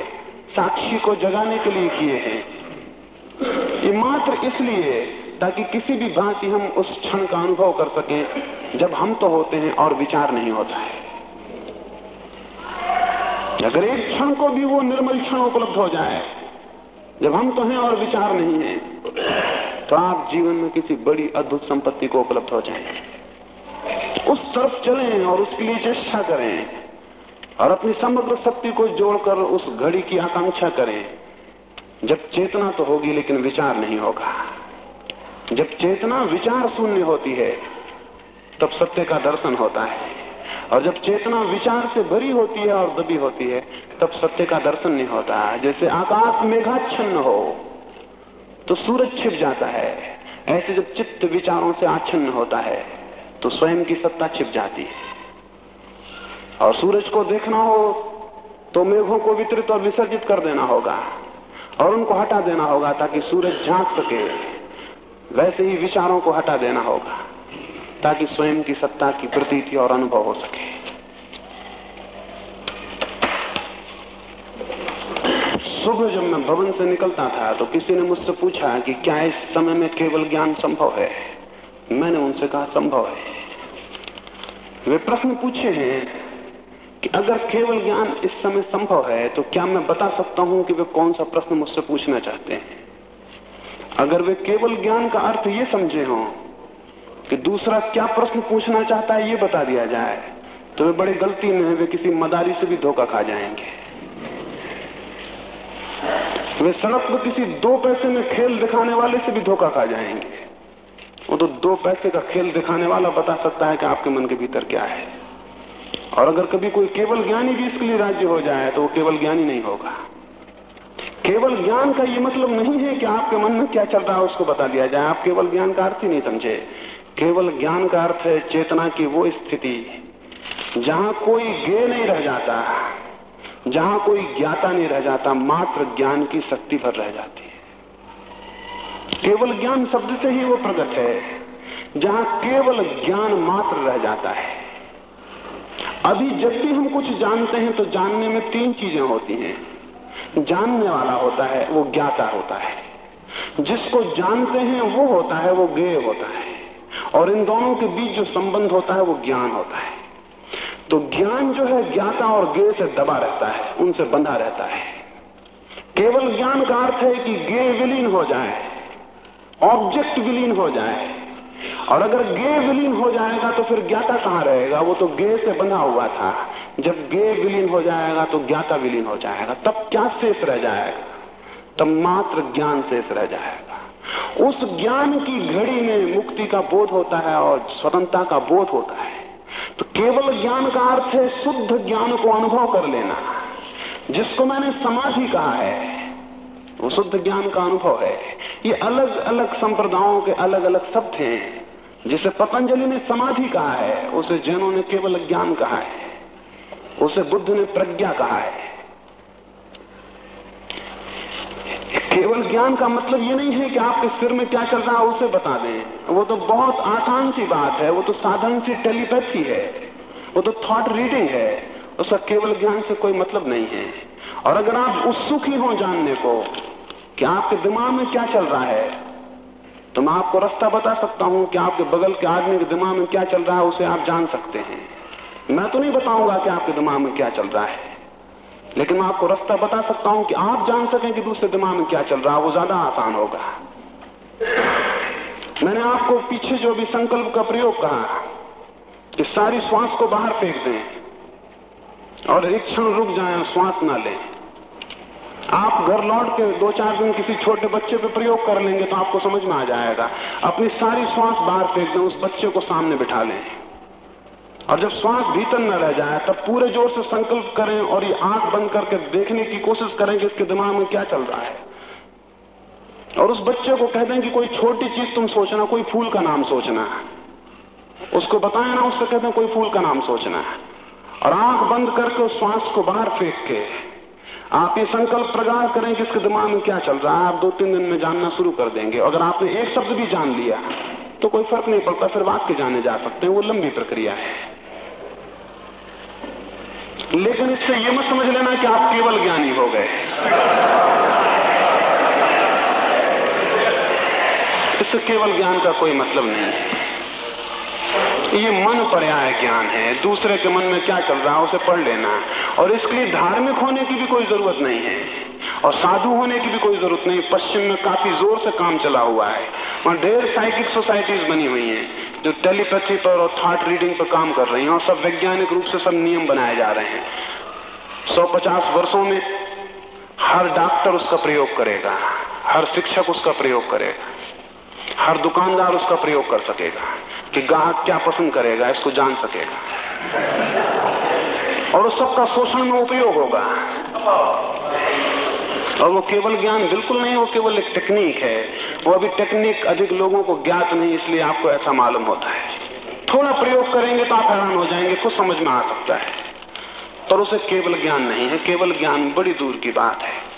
साक्षी को जगाने के लिए किए हैं, ये मात्र इसलिए ताकि किसी भी भांति हम उस क्षण का अनुभव कर सकें जब हम तो होते हैं और विचार नहीं होता है। अगर एक क्षण को भी वो निर्मल क्षण उपलब्ध हो जाए, जब हम तो हैं और विचार नहीं है तो आप जीवन में किसी बड़ी अद्भुत संपत्ति को उपलब्ध हो जाएँगे। उस तरफ़ चलें और उसके लिए चेष्टा करें और अपनी समग्र शक्ति को जोड़कर उस घड़ी की आकांक्षा करें। जब चेतना तो होगी, लेकिन विचार नहीं होगा। जब चेतना विचार शून्य होती है, तब सत्य का दर्शन होता है। और जब चेतना विचार से भरी होती है और दबी होती है, तब सत्य का दर्शन नहीं होता। जैसे आकाश मेघाच्छन्न हो तो सूरज छिप जाता है। ऐसे जब चित्त विचारों से आच्छन्न होता है तो स्वयं की सत्ता छिप जाती है। और सूरज को देखना हो तो मेघों को वितरित और विसर्जित कर देना होगा, और उनको हटा देना होगा, ताकि सूरज झाँक सके। वैसे ही विचारों को हटा देना होगा, ताकि स्वयं की सत्ता की प्रतीति और अनुभव हो सके। सुबह जब मैं भवन से निकलता था तो किसी ने मुझसे पूछा कि क्या इस समय में केवल ज्ञान संभव है? मैंने उनसे कहा, संभव है। वे प्रश्न पूछे हैं कि अगर केवल ज्ञान इस समय संभव है तो क्या मैं बता सकता हूँ कि वे कौन सा प्रश्न मुझसे पूछना चाहते हैं? अगर वे केवल ज्ञान का अर्थ ये समझे हों कि दूसरा क्या प्रश्न पूछना चाहता है, ये बता दिया जाए तो वे बड़ी गलती में वे किसी मदारी से भी धोखा खा जाएँगे। वे सड़क पर किसी दो पैसे में खेल दिखाने वाले से भी धोखा खा जाएँगे। तो दो पैसे का खेल दिखाने वाला बता सकता है कि आपके मन के भीतर क्या है। और अगर कभी कोई केवल ज्ञानी भी इसके लिए राज्य हो जाए तो वो केवल ज्ञानी नहीं होगा। केवल ज्ञान का ये मतलब नहीं है कि आपके मन में क्या चल रहा है, उसको बता दिया जाए। आप केवल ज्ञान का अर्थ ही नहीं समझे। केवल ज्ञान का अर्थ है चेतना की वो स्थिति, जहाँ कोई गे नहीं रह जाता, जहाँ कोई ज्ञाता नहीं रह जाता, मात्र ज्ञान की शक्ति भर रह जाती। केवल ज्ञान शब्द से ही वो प्रकट है, जहाँ केवल ज्ञान मात्र रह जाता है। अभी जब भी हम कुछ जानते हैं तो जानने में तीन चीज़ें होती हैं। जानने वाला होता है, वो ज्ञाता होता है। जिसको जानते हैं, वो होता है, वो ज्ञेय होता है। और इन दोनों के बीच जो संबंध होता है, वो ज्ञान होता है। तो ज्ञान जो है, ज्ञाता और गे से दबा रहता है, उनसे बंधा रहता है। केवल ज्ञान का अर्थ है कि गे विलीन हो जाए। ऑब्जेक्ट विलीन हो जाए। और अगर गे विलीन हो जाएगा तो फिर ज्ञाता कहाँ रहेगा? वो तो गे से बंधा हुआ था। जब गे विलीन हो जाएगा तो ज्ञाता विलीन हो जाएगा। तब क्या शेष रह जाएगा? तब मात्र ज्ञान शेष रह जाएगा। उस ज्ञान की घड़ी में मुक्ति का बोध होता है और स्वतंत्रता का बोध होता है। तो केवल ज्ञान का अर्थ है शुद्ध ज्ञान को अनुभव कर लेना। जिसको मैंने समाधि कहा है वो शुद्ध ज्ञान का अनुभव है। ये अलग अलग संप्रदायों के अलग अलग शब्द हैं, जिसे पतंजलि ने समाधि कहा है, उसे जैनों ने केवल ज्ञान कहा है, उसे बुद्ध ने प्रज्ञा कहा है। केवल ज्ञान का मतलब ये नहीं है कि आपके सिर में क्या चल रहा है, उसे बता दें। वो तो बहुत आसान सी बात है, वो तो साधारण सी टेलीपैथी है, वो तो थॉट रीडिंग है, उसका केवल ज्ञान से कोई मतलब नहीं है। और अगर आप उत्सुक ही हो जानने को कि आपके दिमाग में क्या चल रहा है? तो मैं आपको रास्ता बता सकता हूँ कि आपके बगल के आदमी के दिमाग में क्या चल रहा है, उसे आप जान सकते हैं। मैं तो नहीं बताऊँगा कि आपके दिमाग में क्या चल रहा है। लेकिन मैं आपको रास्ता बता सकता हूँ कि आप जान सकें कि दूसरे दिमाग में क्या चल रहा है, वो ज़्यादा आसान होगा। मैंने आपको पीछे जो भी संकल्प का प्रयोग कहा, कि सारी श्वास को बाहर फेंक दें और एक क्षण रुक जाए, श्वास ना लें। आप घर लौट के दो चार दिन किसी छोटे बच्चे पे प्रयोग कर लेंगे तो आपको समझ में आ जाएगा। अपनी सारी श्वास बाहर फेंक दें, उस बच्चे को सामने बिठा लें। और जब श्वास भीतर न रह जाए, तब पूरे ज़ोर से संकल्प करें और ये आँख बंद करके देखने की कोशिश करें कि इसके दिमाग में क्या चल रहा है। और उस बच्चे को कह दें कि कोई छोटी चीज़ तुम सोचना, कोई फूल का नाम सोचना। उसको बताए ना, उससे कहते हैं कोई फूल का नाम सोचना। है और आँख बंद करके उस श्वास को बाहर फेंक के आप ये संकल्प प्रगाढ़ करें कि इसके दिमाग में क्या चल रहा है। आप दो तीन दिन में जानना शुरू कर देंगे। अगर आपने एक शब्द भी जान लिया तो कोई फ़र्क नहीं पड़ता। फिर वाक्य जाने जा सकते हैं। वो लंबी प्रक्रिया है। लेकिन इससे यह मत समझ लेना कि आप केवल ज्ञानी हो गए। इससे केवल ज्ञान का कोई मतलब नहीं है। ये मन पर्याय ज्ञान है। दूसरे के मन में क्या चल रहा है, उसे पढ़ लेना। और इसके लिए धार्मिक होने की भी कोई ज़रूरत नहीं है। और साधु होने की भी कोई ज़रूरत नहीं। पश्चिम में काफ़ी ज़ोर से काम चला हुआ है। वहाँ ढेर साइकिक सोसाइटीज बनी हुई हैं, जो टेलीपैथी पर और थॉट रीडिंग पर काम कर रही हैं। और सब वैज्ञानिक रूप से सब नियम बनाए जा रहे हैं। सौ पचास वर्षों में हर डॉक्टर उसका प्रयोग करेगा। हर शिक्षक उसका प्रयोग करेगा। हर दुकानदार उसका प्रयोग कर सकेगा कि ग्राहक क्या पसंद करेगा, इसको जान सकेगा। और उस सबका शोषण में उपयोग होगा। और वो केवल ज्ञान बिल्कुल नहीं, वो केवल एक टेक्निक है। वो अभी टेक्निक अधिक लोगों को ज्ञात नहीं, इसलिए आपको ऐसा मालूम होता है। थोड़ा प्रयोग करेंगे तो आप हैरान हो जाएँगे, कुछ समझ में आ सकता है। पर उसे केवल ज्ञान नहीं है, केवल ज्ञान बड़ी दूर की बात है।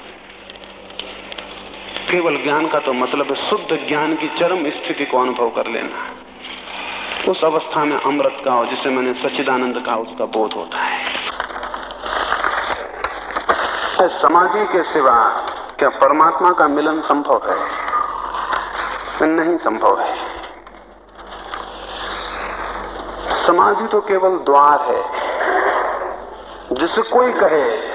केवल ज्ञान का तो मतलब है शुद्ध ज्ञान की चरम स्थिति को अनुभव कर लेना। उस अवस्था में अमृत का और जिसे मैंने सच्चिदानंद का उसका बोध होता है। समाधि के सिवा, क्या परमात्मा का मिलन संभव है? नहीं संभव है। समाधि तो केवल द्वार है। जिसे कोई कहे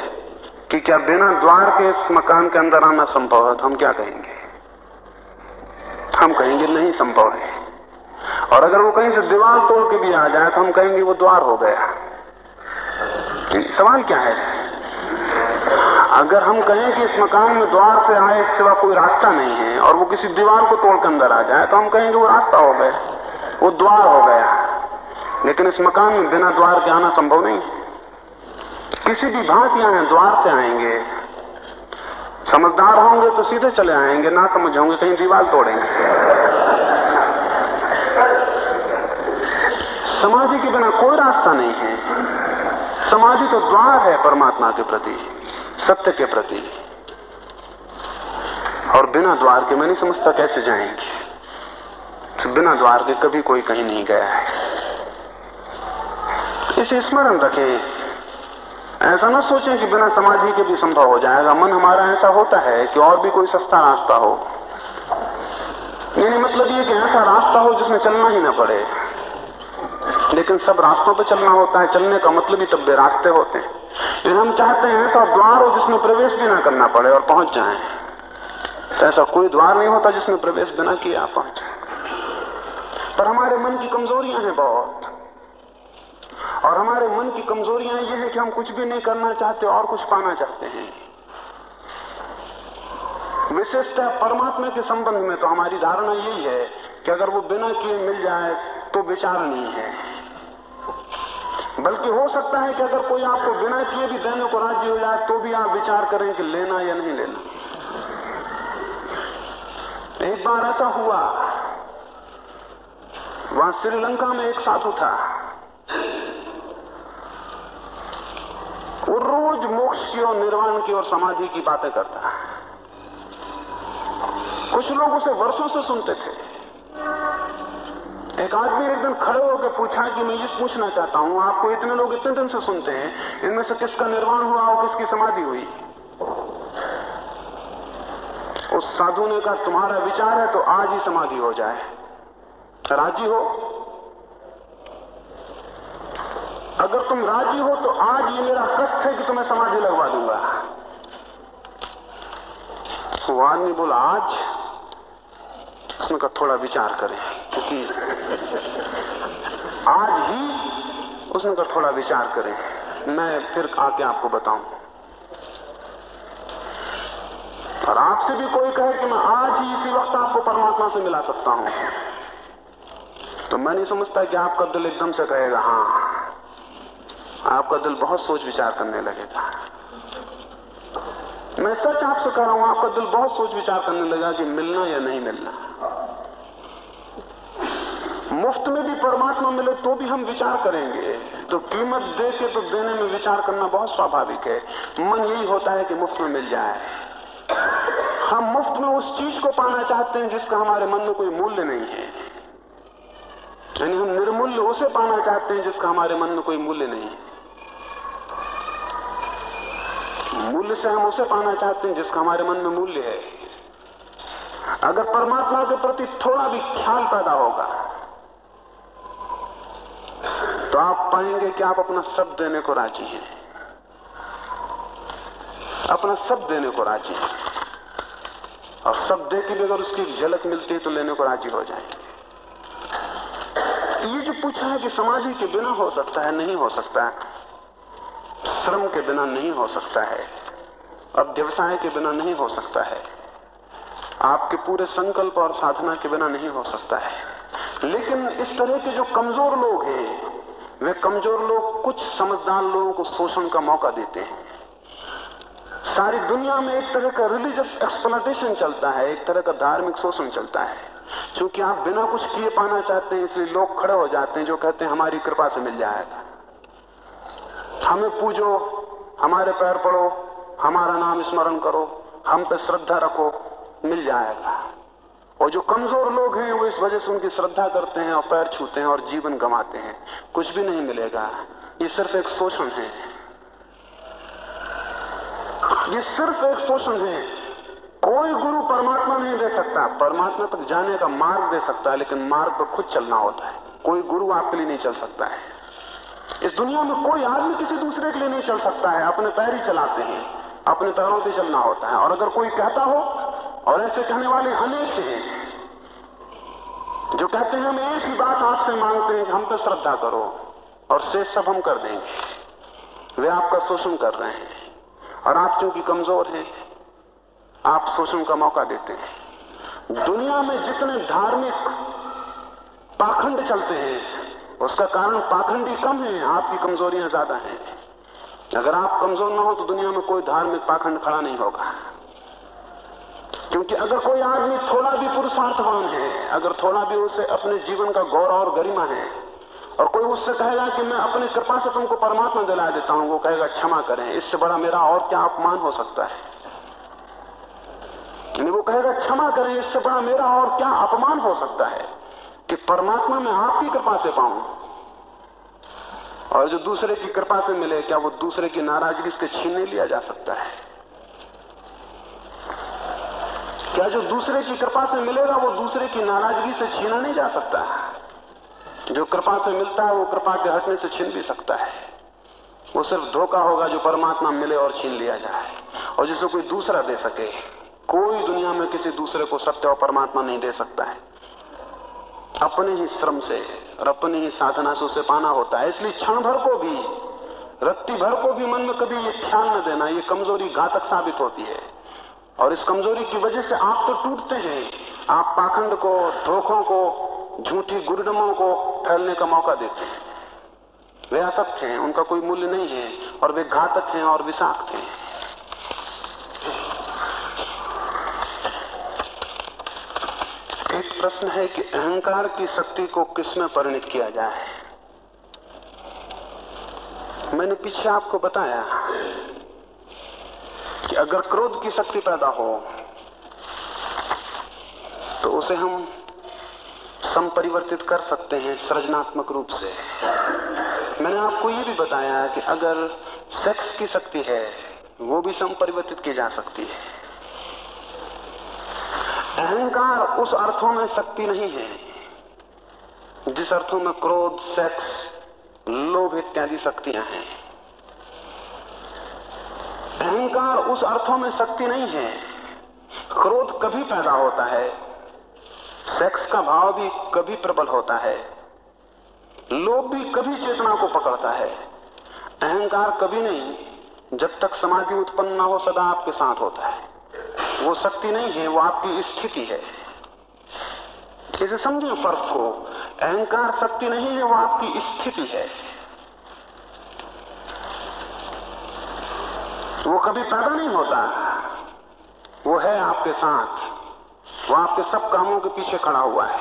कि क्या बिना द्वार के इस मकान के अंदर आना संभव है? तो हम क्या कहेंगे? हम कहेंगे, नहीं संभव है। और अगर वो कहीं से दीवार तोड़ के भी आ जाए तो हम कहेंगे, वो द्वार हो गया। सवाल क्या है इससे? अगर हम कहें कि इस मकान में द्वार से आए सिवा कोई रास्ता नहीं है, और वो किसी दीवार को तोड़ के अंदर आ जाए तो हम कहेंगे, वो रास्ता हो गया। वो द्वार हो गया। लेकिन इस मकान में बिना द्वार के आना संभव नहीं किसी भी भांति आए द्वार से आएँगे। समझदार होंगे तो सीधे चले आएँगे, ना समझ होंगे कहीं दीवार तोड़ेंगे। समाधि के बिना कोई रास्ता नहीं है। समाधि तो द्वार है परमात्मा के प्रति, सत्य के प्रति। और बिना द्वार के मैं नहीं समझता कैसे जाएँगे। तो बिना द्वार के कभी कोई कहीं नहीं गया है। इसे स्मरण रखें। ऐसा ना सोचें कि बिना समाधि के भी संभव हो जाएगा मन हमारा ऐसा होता है कि और भी कोई सस्ता रास्ता हो। यानी मतलब ये कि ऐसा रास्ता हो जिसमें चलना ही ना पड़े। लेकिन सब रास्तों पर चलना होता है। चलने का मतलब ही तब बे रास्ते होते हैं। लेकिन हम चाहते हैं ऐसा द्वार हो जिसमें प्रवेश भी ना करना पड़े और पहुँच जाए। तो ऐसा कोई द्वार नहीं होता जिसमें प्रवेश बिना आप पहुँच पर हमारे मन की कमजोरियाँ हैं बहुत। और हमारे मन की कमजोरियाँ ये है कि हम कुछ भी नहीं करना चाहते और कुछ पाना चाहते हैं। विशेषतः परमात्मा के संबंध में तो हमारी धारणा यही है कि अगर वो बिना किए मिल जाए तो विचार नहीं है। बल्कि हो सकता है कि अगर कोई आपको बिना किए भी देने को राज़ी हो जाए तो भी आप विचार करें कि लेना या नहीं लेना। एक बार ऐसा हुआ। वहाँ श्रीलंका में एक साधु था। वो रोज मोक्ष की और निर्वाण की और समाधि की बातें करता। कुछ लोग उसे वर्षों से सुनते थे। एक आदमी एक दिन खड़े होकर पूछा कि मैं ये पूछना चाहता हूँ, आपको इतने लोग इतने दिन से सुनते हैं, इनमें से किसका निर्वाण हुआ और किसकी समाधि हुई? उस साधु ने कहा, तुम्हारा विचार है तो आज ही समाधि हो जाए। राज़ी हो? अगर तुम राज़ी हो तो आज ये मेरा कष्ट है कि तुम्हें समाधि लगवा दूँगा। वो आदमी बोला, आज उसने कहा थोड़ा विचार करें, क्योंकि आज ही उसने कहा थोड़ा विचार करें। मैं फिर आके आपको बताऊँ। और आपसे भी कोई कहे कि मैं आज ही इसी वक्त आपको परमात्मा से मिला सकता हूँ तो मैं नहीं समझता कि आपका दिल एकदम से कहेगा हाँ आपका दिल बहुत सोच विचार करने लगेगा मैं सच आपसे कह रहा हूँ, आपका दिल बहुत सोच विचार करने लगा कि मिलना या नहीं मिलना। मुफ़्त में भी परमात्मा मिले तो भी हम विचार करेंगे। तो कीमत दे के तो देने में विचार करना बहुत स्वाभाविक है। मन यही होता है कि मुफ़्त में मिल जाए। हम मुफ़्त में उस चीज़ को पाना चाहते हैं जिसका हमारे मन में कोई मूल्य नहीं है। यानी हम निर्मूल्य उसे पाना चाहते हैं जिसका हमारे मन में कोई मूल्य नहीं है। मूल्य से हम उसे पाना चाहते हैं जिसका हमारे मन में मूल्य है। अगर परमात्मा के प्रति थोड़ा भी ख्याल पैदा होगा तो आप पाएँगे कि आप अपना सब देने को राज़ी हैं। अपना सब देने को राज़ी हैं। और सब दे के अगर उसकी झलक मिलती है तो लेने को राज़ी हो जाएँगे। ये जो पूछा है कि समाधि के बिना हो सकता है, नहीं हो सकता। श्रम के बिना नहीं हो सकता है। अब व्यवसाय के बिना नहीं हो सकता है। आपके पूरे संकल्प और साधना के बिना नहीं हो सकता है। लेकिन इस तरह के जो कमज़ोर लोग हैं, वे कमज़ोर लोग कुछ समझदार लोगों को शोषण का मौका देते हैं। सारी दुनिया में एक तरह का रिलीजियस एक्सप्लोटेशन चलता है, एक तरह का धार्मिक शोषण चलता है। क्योंकि आप बिना कुछ किए पाना चाहते हैं, इसलिए लोग खड़े हो जाते हैं, जो कहते हैं, हमारी कृपा से मिल जाएगा हमें पूजो, हमारे पैर पड़ो, हमारा नाम स्मरण करो, हम पे श्रद्धा रखो, मिल जाएगा और जो कमज़ोर लोग हैं, वो इस वजह से उनकी श्रद्धा करते हैं और पैर छूते हैं और जीवन गंवाते हैं। कुछ भी नहीं मिलेगा। ये सिर्फ़ एक शोषण है। ये सिर्फ़ एक शोषण है। कोई गुरु परमात्मा नहीं दे सकता। परमात्मा तक जाने का मार्ग दे सकता है, लेकिन मार्ग पर खुद चलना होता है। कोई गुरु आपके लिए नहीं चल सकता है। इस दुनिया में कोई आदमी किसी दूसरे के लिए नहीं चल सकता है। अपने पैर ही चलाते हैं, अपने पैरों पे चलना होता है। और अगर कोई कहता हो, और ऐसे कहने वाले अनेक हैं, जो कहते हैं, हम एक ही बात आपसे मांगते हैं हम पे श्रद्धा करो, और से सब हम कर देंगे। वे आपका शोषण कर रहे हैं, और आप क्योंकि कमज़ोर हैं आप सोचने का मौका देते हैं। दुनिया में जितने धार्मिक पाखंड चलते हैं, उसका कारण पाखंडी कम है आपकी कमजोरियाँ ज़्यादा हैं। अगर आप कमज़ोर ना हो तो दुनिया में कोई धार्मिक पाखंड खड़ा नहीं होगा। क्योंकि अगर कोई आदमी थोड़ा भी पुरुषार्थवान है, अगर थोड़ा भी उसे अपने जीवन का गौरव और गरिमा है, और कोई उससे कहेगा कि मैं अपनी कृपा से तुमको परमात्मा दिला देता हूँ, वो कहेगा, क्षमा करें, इससे बड़ा मेरा और क्या अपमान हो सकता है? वो कहेगा, क्षमा करें, इससे बड़ा मेरा और क्या अपमान हो सकता है कि परमात्मा में आपकी कृपा से पाऊँ? और जो दूसरे की कृपा से मिले, क्या वो दूसरे की नाराज़गी से छीन नहीं लिया जा सकता है? क्या जो दूसरे की कृपा से मिलेगा, वो दूसरे की नाराज़गी से छीना नहीं जा सकता? जो कृपा से मिलता है, वो कृपा के हटने से छीन भी सकता है। वो सिर्फ़ धोखा होगा जो परमात्मा मिले और छीन लिया जाए, और जिसे कोई दूसरा दे सके। कोई दुनिया में किसी दूसरे को सत्य और परमात्मा नहीं दे सकता है। अपने ही श्रम से और अपनी ही साधना से उसे पाना होता है। इसलिए क्षण भर को भी रत्ती भर को भी मन में कभी ये ख्याल न देना, ये कमज़ोरी घातक साबित होती है। और इस कमज़ोरी की वजह से आप तो टूटते हैं। आप पाखंड को, धोखों को, झूठी गुरुडमों को फैलने का मौका देते हैं। वे असत्य हैं, उनका कोई मूल्य नहीं है और वे घातक हैं और विषाक्त हैं। प्रश्न है कि अहंकार की शक्ति को किसमें परिणित किया जाए? मैंने पीछे आपको बताया कि अगर क्रोध की शक्ति पैदा हो तो उसे हम संपरिवर्तित कर सकते हैं सृजनात्मक रूप से। मैंने आपको ये भी बताया कि अगर सेक्स की शक्ति है, वो भी संपरिवर्तित की जा सकती है। अहंकार उस अर्थों में शक्ति नहीं है, जिस अर्थों में क्रोध, सेक्स, लोभ इत्यादि शक्तियाँ हैं। अहंकार उस अर्थों में शक्ति नहीं है, क्रोध कभी पैदा होता है, सेक्स का भाव भी कभी प्रबल होता है, लोभ भी कभी चेतना को पकड़ता है। अहंकार कभी नहीं, जब तक समाधि उत्पन्न ना हो, सदा आपके साथ होता है। वो शक्ति नहीं है, वो आपकी स्थिति है। इसे समझो फ़र्क को, अहंकार शक्ति नहीं है, वो आपकी स्थिति है। वो कभी पैदा नहीं होता। वो है आपके साथ। वो आपके सब कामों के पीछे खड़ा हुआ है।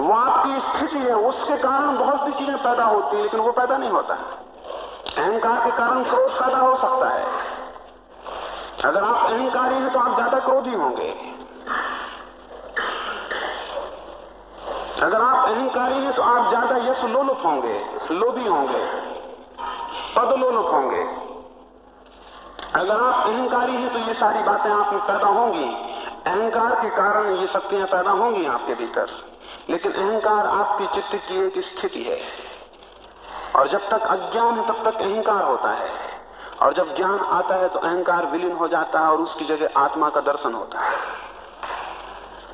वो आपकी स्थिति है, उसके कारण बहुत सी चीज़ें पैदा होती है, लेकिन वो पैदा नहीं होता। अहंकार के कारण क्रोध पैदा हो सकता है। अगर आप अहंकारी हैं तो आप ज़्यादा क्रोधी होंगे। अगर आप अहंकारी हैं तो आप ज़्यादा यश लोलुप होंगे, लोभी होंगे पद लोलुप होंगे। अगर आप अहंकारी हैं तो ये सारी बातें आप में पैदा होंगी। अहंकार के कारण ये शक्तियाँ पैदा होंगी आपके भीतर। लेकिन अहंकार आपकी चित्त की एक स्थिति है। और जब तक अज्ञान है, तब तक अहंकार होता है। और जब ज्ञान आता है तो अहंकार विलीन हो जाता है और उसकी जगह आत्मा का दर्शन होता है।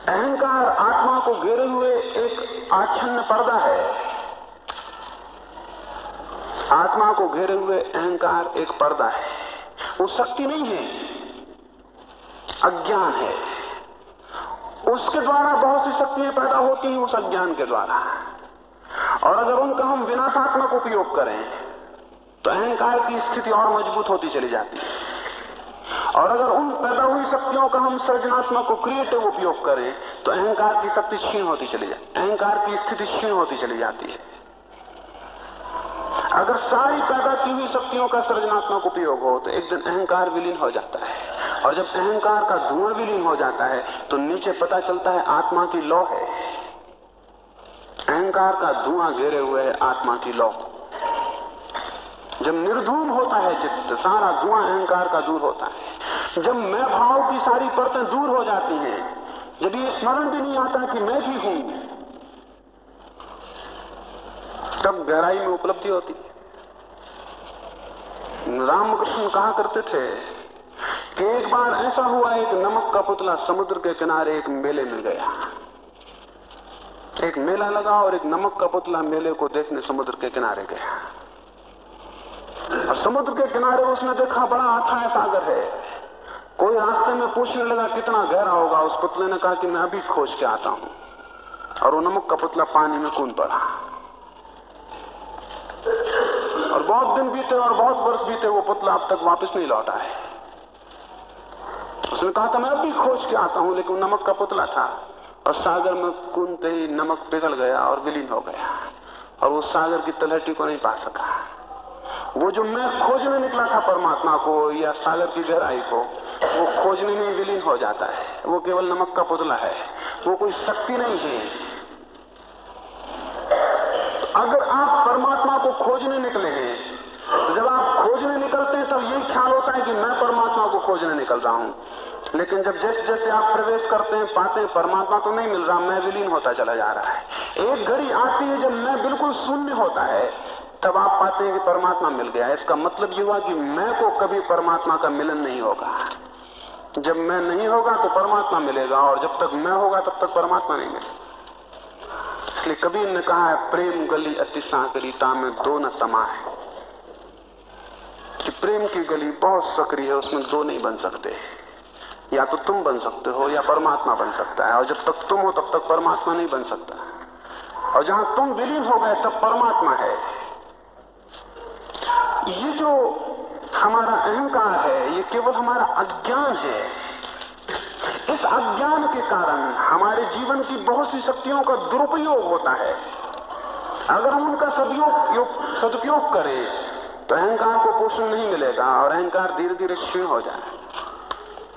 अहंकार आत्मा को घेरे हुए एक आच्छन्न पर्दा है। आत्मा को घेरे हुए अहंकार एक पर्दा है। वो शक्ति नहीं है, अज्ञान है। उसके द्वारा बहुत सी शक्तियाँ पैदा होती हैं उस अज्ञान के द्वारा। और अगर उनका हम विनाशात्मक उपयोग करें तो अहंकार की स्थिति और मज़बूत होती चली जाती है। और अगर उन पैदा हुई शक्तियों का हम सृजनात्मक को क्रिएटिव उपयोग करें तो अहंकार की शक्ति क्षीण होती चली जाती है। अहंकार की स्थिति क्षीण होती चली जाती है। अगर सारी पैदा की हुई शक्तियों का सृजनात्मक उपयोग हो तो एक दिन अहंकार विलीन हो जाता है। और जब अहंकार का धुआँ विलीन हो जाता है तो नीचे पता चलता है आत्मा की लौ है। अहंकार का धुआँ घेरे हुए है आत्मा की लौ। जब निर्धूम होता है चित्त, सारा धुआँ अहंकार का दूर होता है। जब मैं भाव की सारी परतें दूर हो जाती हैं, जब ये स्मरण भी नहीं आता कि मैं भी हूँ, तब गहराई में उपलब्धि होती रामकृष्ण कहा करते थे, कि एक बार ऐसा हुआ, एक नमक का पुतला समुद्र के किनारे एक मेले में गया। एक मेला लगा और एक नमक का पुतला मेले को देखने समुद्र के किनारे गया। और समुद्र के किनारे उसने देखा बड़ा अथाह सागर है। कोई रास्ते में पूछने लगा, कितना गहरा होगा? उस पुतले ने कहा कि मैं अभी खोज के आता हूँ। और वो नमक का पुतला पानी में कूद पड़ा। और बहुत दिन बीते और बहुत वर्ष बीते वो पुतला अब तक वापस नहीं लौटा है उसने कहा था मैं अभी खोज के आता हूँ, लेकिन नमक का पुतला था। और सागर में कूदते ही नमक पिघल गया और विलीन हो गया। और वो सागर की तलहटी को नहीं पा सका। वो जो मैं खोजने निकला था परमात्मा को या सागर की गहराई को, वो खोजने में विलीन हो जाता है। वो केवल नमक का पुतला है। वो कोई शक्ति नहीं है। अगर आप परमात्मा को खोजने निकले हैं तो जब आप खोजने निकलते हैं, तब यही ख्याल होता है कि मैं परमात्मा को खोजने निकल रहा हूँ। लेकिन जब जैसे जैसे आप प्रवेश करते हैं, पाते हैं, परमात्मा तो नहीं मिल रहा, मैं विलीन होता चला जा रहा है। एक घड़ी आती है जब मैं बिल्कुल शून्य होता है। तब आप पाते हैं कि परमात्मा मिल गया इसका मतलब ये हुआ कि मैं को कभी परमात्मा का मिलन नहीं होगा। जब मैं नहीं होगा तो परमात्मा मिलेगा, और जब तक मैं होगा तब तक परमात्मा नहीं मिलेगा। इसलिए कबीर ने कहा है, प्रेम गली अति साकरीता में दो न समा है कि प्रेम की गली बहुत सक्रिय है, उसमें दो नहीं बन सकते। या तो तुम बन सकते हो, या परमात्मा बन सकता है। और जब तक तुम हो, तब तक परमात्मा नहीं बन सकता। और जहाँ तुम विलीन हो गए, तब परमात्मा है। ये जो हमारा अहंकार है, ये केवल हमारा अज्ञान है। इस अज्ञान के कारण हमारे जीवन की बहुत सी शक्तियों का दुरुपयोग होता है। अगर हम उनका सदयोग सदुपयोग करें तो अहंकार को पोषण नहीं मिलेगा और अहंकार धीरे धीरे क्षीण हो जाए।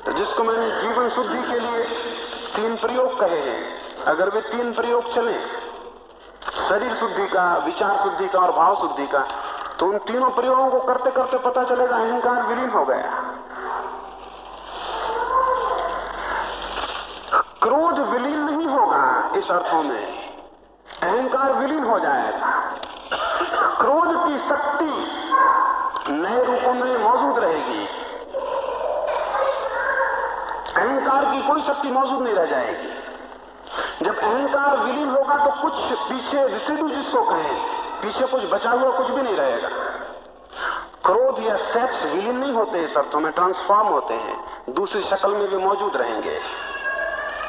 तो जिसको मैंने जीवन शुद्धि के लिए तीन प्रयोग कहे हैं, अगर वे तीन प्रयोग चले, शरीर शुद्धि का, विचार शुद्धि का और भाव शुद्धि का तो उन तीनों प्रयोगों को करते करते पता चलेगा अहंकार विलीन हो गया। क्रोध विलीन नहीं होगा इस अर्थों में। अहंकार विलीन हो जाएगा। क्रोध की शक्ति नए रूपों में मौजूद रहेगी। अहंकार की कोई शक्ति मौजूद नहीं रह जाएगी। जब अहंकार विलीन होगा तो कुछ पीछे रिसिडू जिसको कहें पीछे कुछ बचा हुआ कुछ भी नहीं रहेगा। क्रोध या सेक्स विलीन नहीं होते, इस अर्थों में ट्रांसफॉर्म होते हैं। दूसरी शक्ल में भी मौजूद रहेंगे।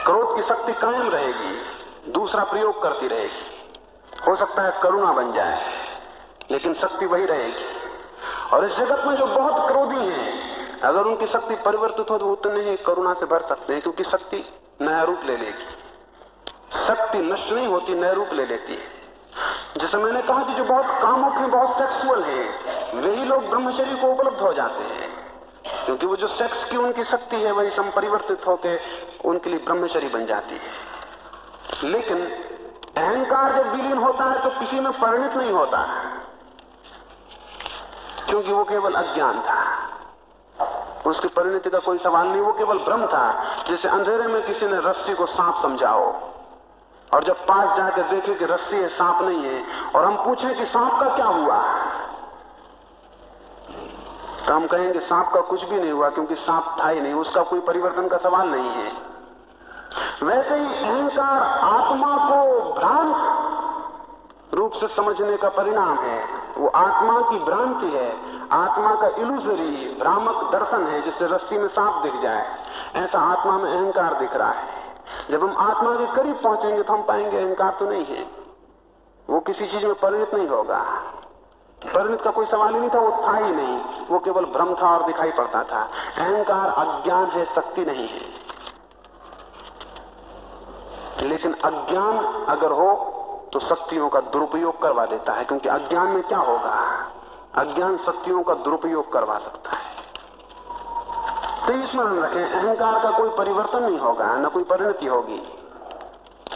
क्रोध की शक्ति कायम रहेगी, दूसरा प्रयोग करती रहेगी। हो सकता है करुणा बन जाए, लेकिन शक्ति वही रहेगी। और इस जगत में जो बहुत क्रोधी हैं, अगर उनकी शक्ति परिवर्तित हो तो उतने ही करुणा से भर सकते हैं, क्योंकि शक्ति नया रूप ले लेगी। शक्ति नष्ट नहीं होती, नया रूप ले लेती है। जैसे मैंने कहा कि जो बहुत कामुक हैं बहुत सेक्सुअल हैं, वही लोग ब्रह्मचर्य को उपलब्ध हो जाते हैं। क्योंकि वो जो सेक्स की उनकी शक्ति है, वही संपरिवर्तित होकर उनके लिए ब्रह्मचर्य बन जाती है। लेकिन अहंकार जब विलीन होता है तो किसी में परिणित नहीं होता। क्योंकि वो केवल अज्ञान था। उसकी परिणति का कोई सवाल नहीं, वो केवल भ्रम था। जैसे अंधेरे में किसी ने रस्सी को सांप समझाओ और जब पास जाकर देखे कि रस्सी है, सांप नहीं है, और हम पूछें कि सांप का क्या हुआ? तो हम कहेंगे सांप का कुछ भी नहीं हुआ, क्योंकि सांप था ही नहीं, उसका कोई परिवर्तन का सवाल नहीं है। वैसे ही अहंकार आत्मा को भ्रांत रूप से समझने का परिणाम है। वो आत्मा की भ्रांति है। आत्मा का इलूजरी भ्रामक दर्शन है, जिससे रस्सी में सांप दिख जाए। ऐसा आत्मा में अहंकार दिख रहा है। जब हम आत्मा के करीब पहुँचेंगे तो हम पाएँगे अहंकार तो नहीं है। वो किसी चीज़ में परिणित नहीं होगा। परिणित का कोई सवाल ही नहीं था, वो था ही नहीं। वो केवल भ्रम था और दिखाई पड़ता था। अहंकार अज्ञान है, शक्ति नहीं है। लेकिन अज्ञान अगर हो तो शक्तियों का दुरुपयोग करवा देता है, क्योंकि अज्ञान में क्या होगा? अज्ञान शक्तियों का दुरुपयोग करवा सकता है। तो स्मरण रखें अहंकार का कोई परिवर्तन नहीं होगा, न कोई परिणति होगी।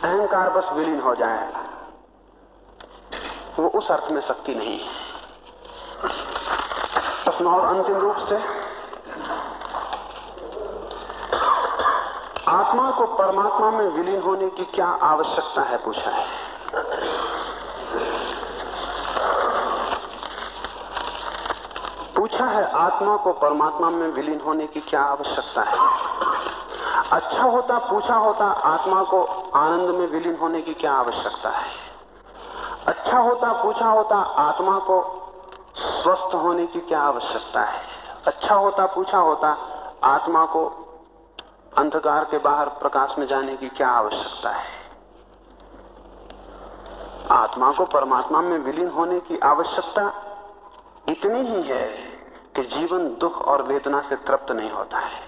अहंकार बस विलीन हो जाएगा वो उस अर्थ में शक्ति नहीं। प्रश्न और अंतिम रूप से। आत्मा को परमात्मा में विलीन होने की क्या आवश्यकता है, पूछा है। पूछा है, आत्मा को परमात्मा में विलीन होने की क्या आवश्यकता है? अच्छा होता, पूछा होता, आत्मा को आनंद में विलीन होने की क्या आवश्यकता है? अच्छा होता, पूछा होता, आत्मा को स्वस्थ होने की क्या आवश्यकता है? अच्छा होता, पूछा होता, आत्मा को अंधकार के बाहर प्रकाश में जाने की क्या आवश्यकता है? आत्मा को परमात्मा में विलीन होने की आवश्यकता इतनी ही है। कि जीवन दुख और वेदना से तृप्त नहीं होता है।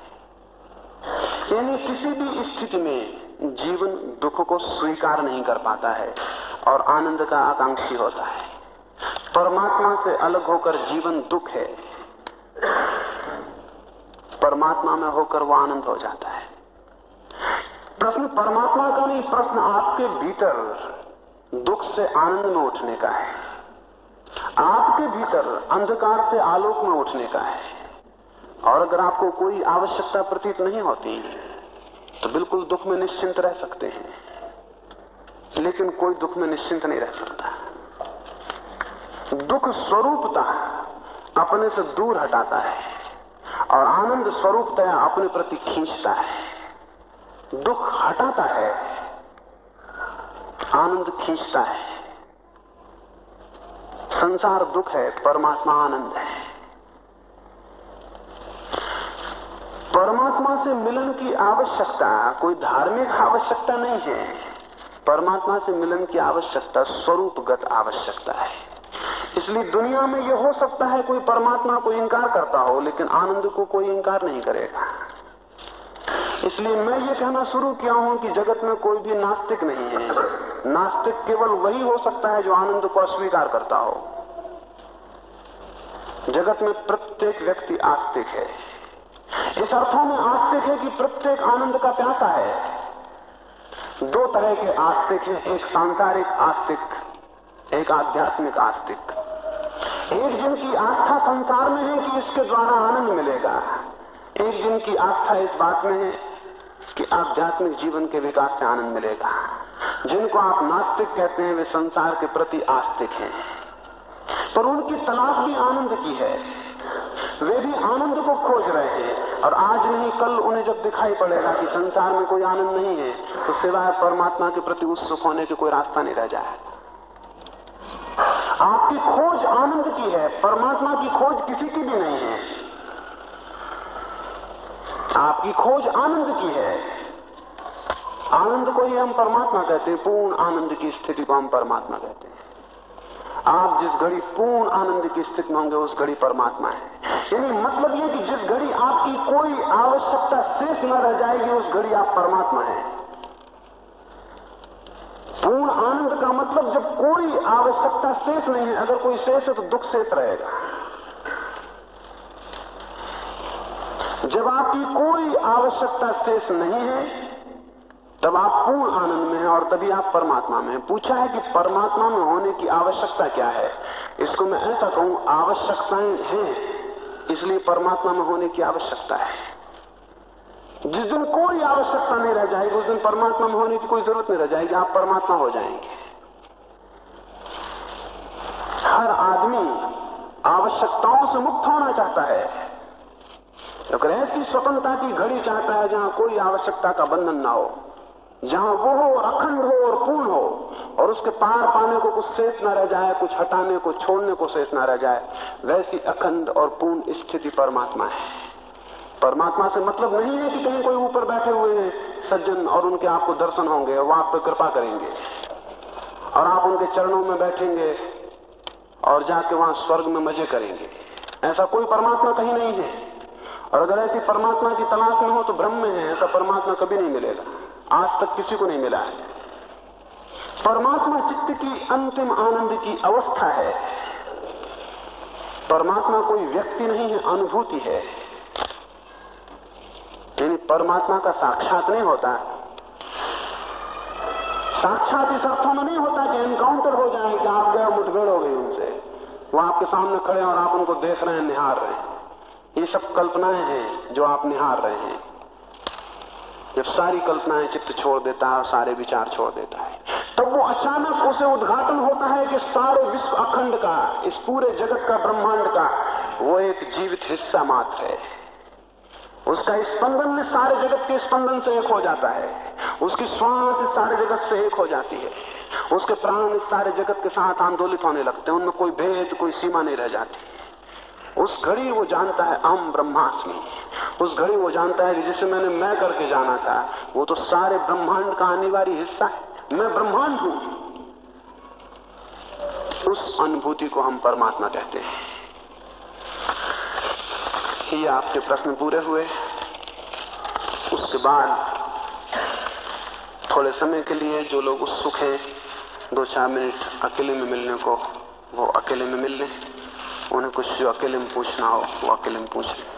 यानी किसी भी स्थिति में जीवन दुख को स्वीकार नहीं कर पाता है और आनंद का आकांक्षी होता है। परमात्मा से अलग होकर जीवन दुख है। परमात्मा में होकर वो आनंद हो जाता है। प्रश्न परमात्मा का नहीं, प्रश्न आपके भीतर दुख से आनंद में उठने का है। आपके भीतर अंधकार से आलोक में उठने का है। और अगर आपको कोई आवश्यकता प्रतीत नहीं होती तो बिल्कुल दुख में निश्चिंत रह सकते हैं। लेकिन कोई दुख में निश्चिंत नहीं रह सकता। दुख स्वरूपता अपने से दूर हटाता है, और आनंद स्वरूपतया अपने प्रति खींचता है। दुख हटाता है, आनंद खींचता है। संसार दुख है, परमात्मा आनंद है। परमात्मा से मिलन की आवश्यकता, कोई धार्मिक आवश्यकता नहीं है। परमात्मा से मिलन की आवश्यकता, स्वरूपगत आवश्यकता है। इसलिए दुनिया में यह हो सकता है कोई परमात्मा को इंकार करता हो, लेकिन आनंद को कोई इंकार नहीं करेगा। इसलिए मैं ये कहना शुरू किया हूँ कि जगत में कोई भी नास्तिक नहीं है। नास्तिक केवल वही हो सकता है जो आनंद को अस्वीकार करता हो। जगत में प्रत्येक व्यक्ति आस्तिक है। इस अर्थों में आस्तिक है कि प्रत्येक आनंद का प्यासा है। दो तरह के आस्तिक हैं, एक सांसारिक आस्तिक, एक आध्यात्मिक आस्तिक। एक जिनकी आस्था संसार में है कि इसके द्वारा आनंद मिलेगा। एक जिनकी आस्था इस बात में है कि आध्यात्मिक जीवन के विकास से आनंद मिलेगा। जिनको आप नास्तिक कहते हैं, वे संसार के प्रति आस्तिक हैं। पर उनकी तलाश भी आनंद की है। वे भी आनंद को खोज रहे हैं। और आज नहीं, कल उन्हें जब दिखाई पड़ेगा कि संसार में कोई आनंद नहीं है तो सिवाय परमात्मा के प्रति उत्सुक होने के कोई रास्ता नहीं रह जाए। आपकी खोज आनंद की है, परमात्मा की खोज किसी की भी नहीं है। आपकी खोज आनंद की है। आनंद को ही हम परमात्मा कहते हैं, पूर्ण आनंद की स्थिति को हम परमात्मा कहते हैं। आप जिस घड़ी पूर्ण आनंद की स्थिति में होंगे, उस घड़ी परमात्मा है। यानी मतलब यह कि जिस घड़ी आपकी कोई आवश्यकता शेष न रह जाएगी, उस घड़ी आप परमात्मा है। पूर्ण आनंद का मतलब जब कोई आवश्यकता शेष नहीं है, अगर कोई शेष है तो दुख शेष रहेगा। जब आपकी कोई आवश्यकता शेष नहीं है, तब आप पूर्ण आनंद में हैं और तभी आप परमात्मा में हैं। पूछा है कि परमात्मा में होने की आवश्यकता क्या है? इसको मैं ऐसा कहूँ, आवश्यकताएँ हैं, इसलिए परमात्मा में होने की आवश्यकता है। जिस दिन कोई आवश्यकता नहीं रह जाएगी, उस दिन परमात्मा में होने की कोई ज़रूरत नहीं रह जाएगी, आप परमात्मा हो जाएँगे। हर आदमी आवश्यकताओं से मुक्त होना चाहता है। अगर ऐसी स्वतंत्रता की घड़ी चाहता है जहाँ कोई आवश्यकता का बंधन ना हो, जहाँ वो हो और अखंड हो और पूर्ण हो, और उसके पार पाने को कुछ शेष न रह जाए, कुछ हटाने को, छोड़ने को शेष न रह जाए, वैसी अखंड और पूर्ण स्थिति परमात्मा है। परमात्मा से मतलब नहीं है कि कहीं कोई ऊपर बैठे हुए हैं, सज्जन, और उनके आपको दर्शन होंगे, वो आप पर कृपा करेंगे। और आप उनके चरणों में बैठेंगे, और जाके वहाँ स्वर्ग में मज़े करेंगे। ऐसा कोई परमात्मा कहीं नहीं है। और अगर ऐसी परमात्मा की तलाश में हो तो ब्रह्म में है, ऐसा परमात्मा कभी नहीं मिलेगा। आज तक किसी को नहीं मिला है। परमात्मा चित्त की अंतिम आनंद की अवस्था है। परमात्मा कोई व्यक्ति नहीं है, अनुभूति है। यानी परमात्मा का साक्षात नहीं होता। साक्षात इस अर्थों में नहीं होता कि एनकाउंटर हो जाए कि आप गए मुठभेड़ हो गई उनसे। वो आपके सामने खड़े और आप उनको देख रहे हैं, निहार रहे हैं। ये सब कल्पनाएँ हैं जो आप निहार रहे हैं। जब सारी कल्पनाएँ चित्त छोड़ देता है सारे विचार छोड़ देता है, तब वो अचानक उसे उद्घाटन होता है कि सारे विश्व अखंड का, इस पूरे जगत का ब्रह्मांड का, वो एक जीवित हिस्सा मात्र है। उसका स्पंदन में सारे जगत के स्पंदन से एक हो जाता है। उसकी श्वास सारे जगत से एक हो जाती है। उसके प्राण सारे जगत के साथ आंदोलित होने लगते हैं। उनमें कोई भेद, कोई सीमा नहीं रह जाती। उस घड़ी वो जानता है अहम ब्रह्मास्मि उस घड़ी वो जानता है कि जिसे मैंने मैं करके जाना था, वो तो सारे ब्रह्मांड का अनिवार्य हिस्सा है। मैं ब्रह्मांड हूँ। उस अनुभूति को हम परमात्मा कहते हैं। ये आपके प्रश्न पूरे हुए। उसके बाद थोड़े समय के लिए जो लोग उत्सुक हैं, दो चार मिनट अकेले में मिलने को, वो अकेले में मिल उन्हें कुछ जो अकेले में पूछना हो वो अकेले में पूछ लें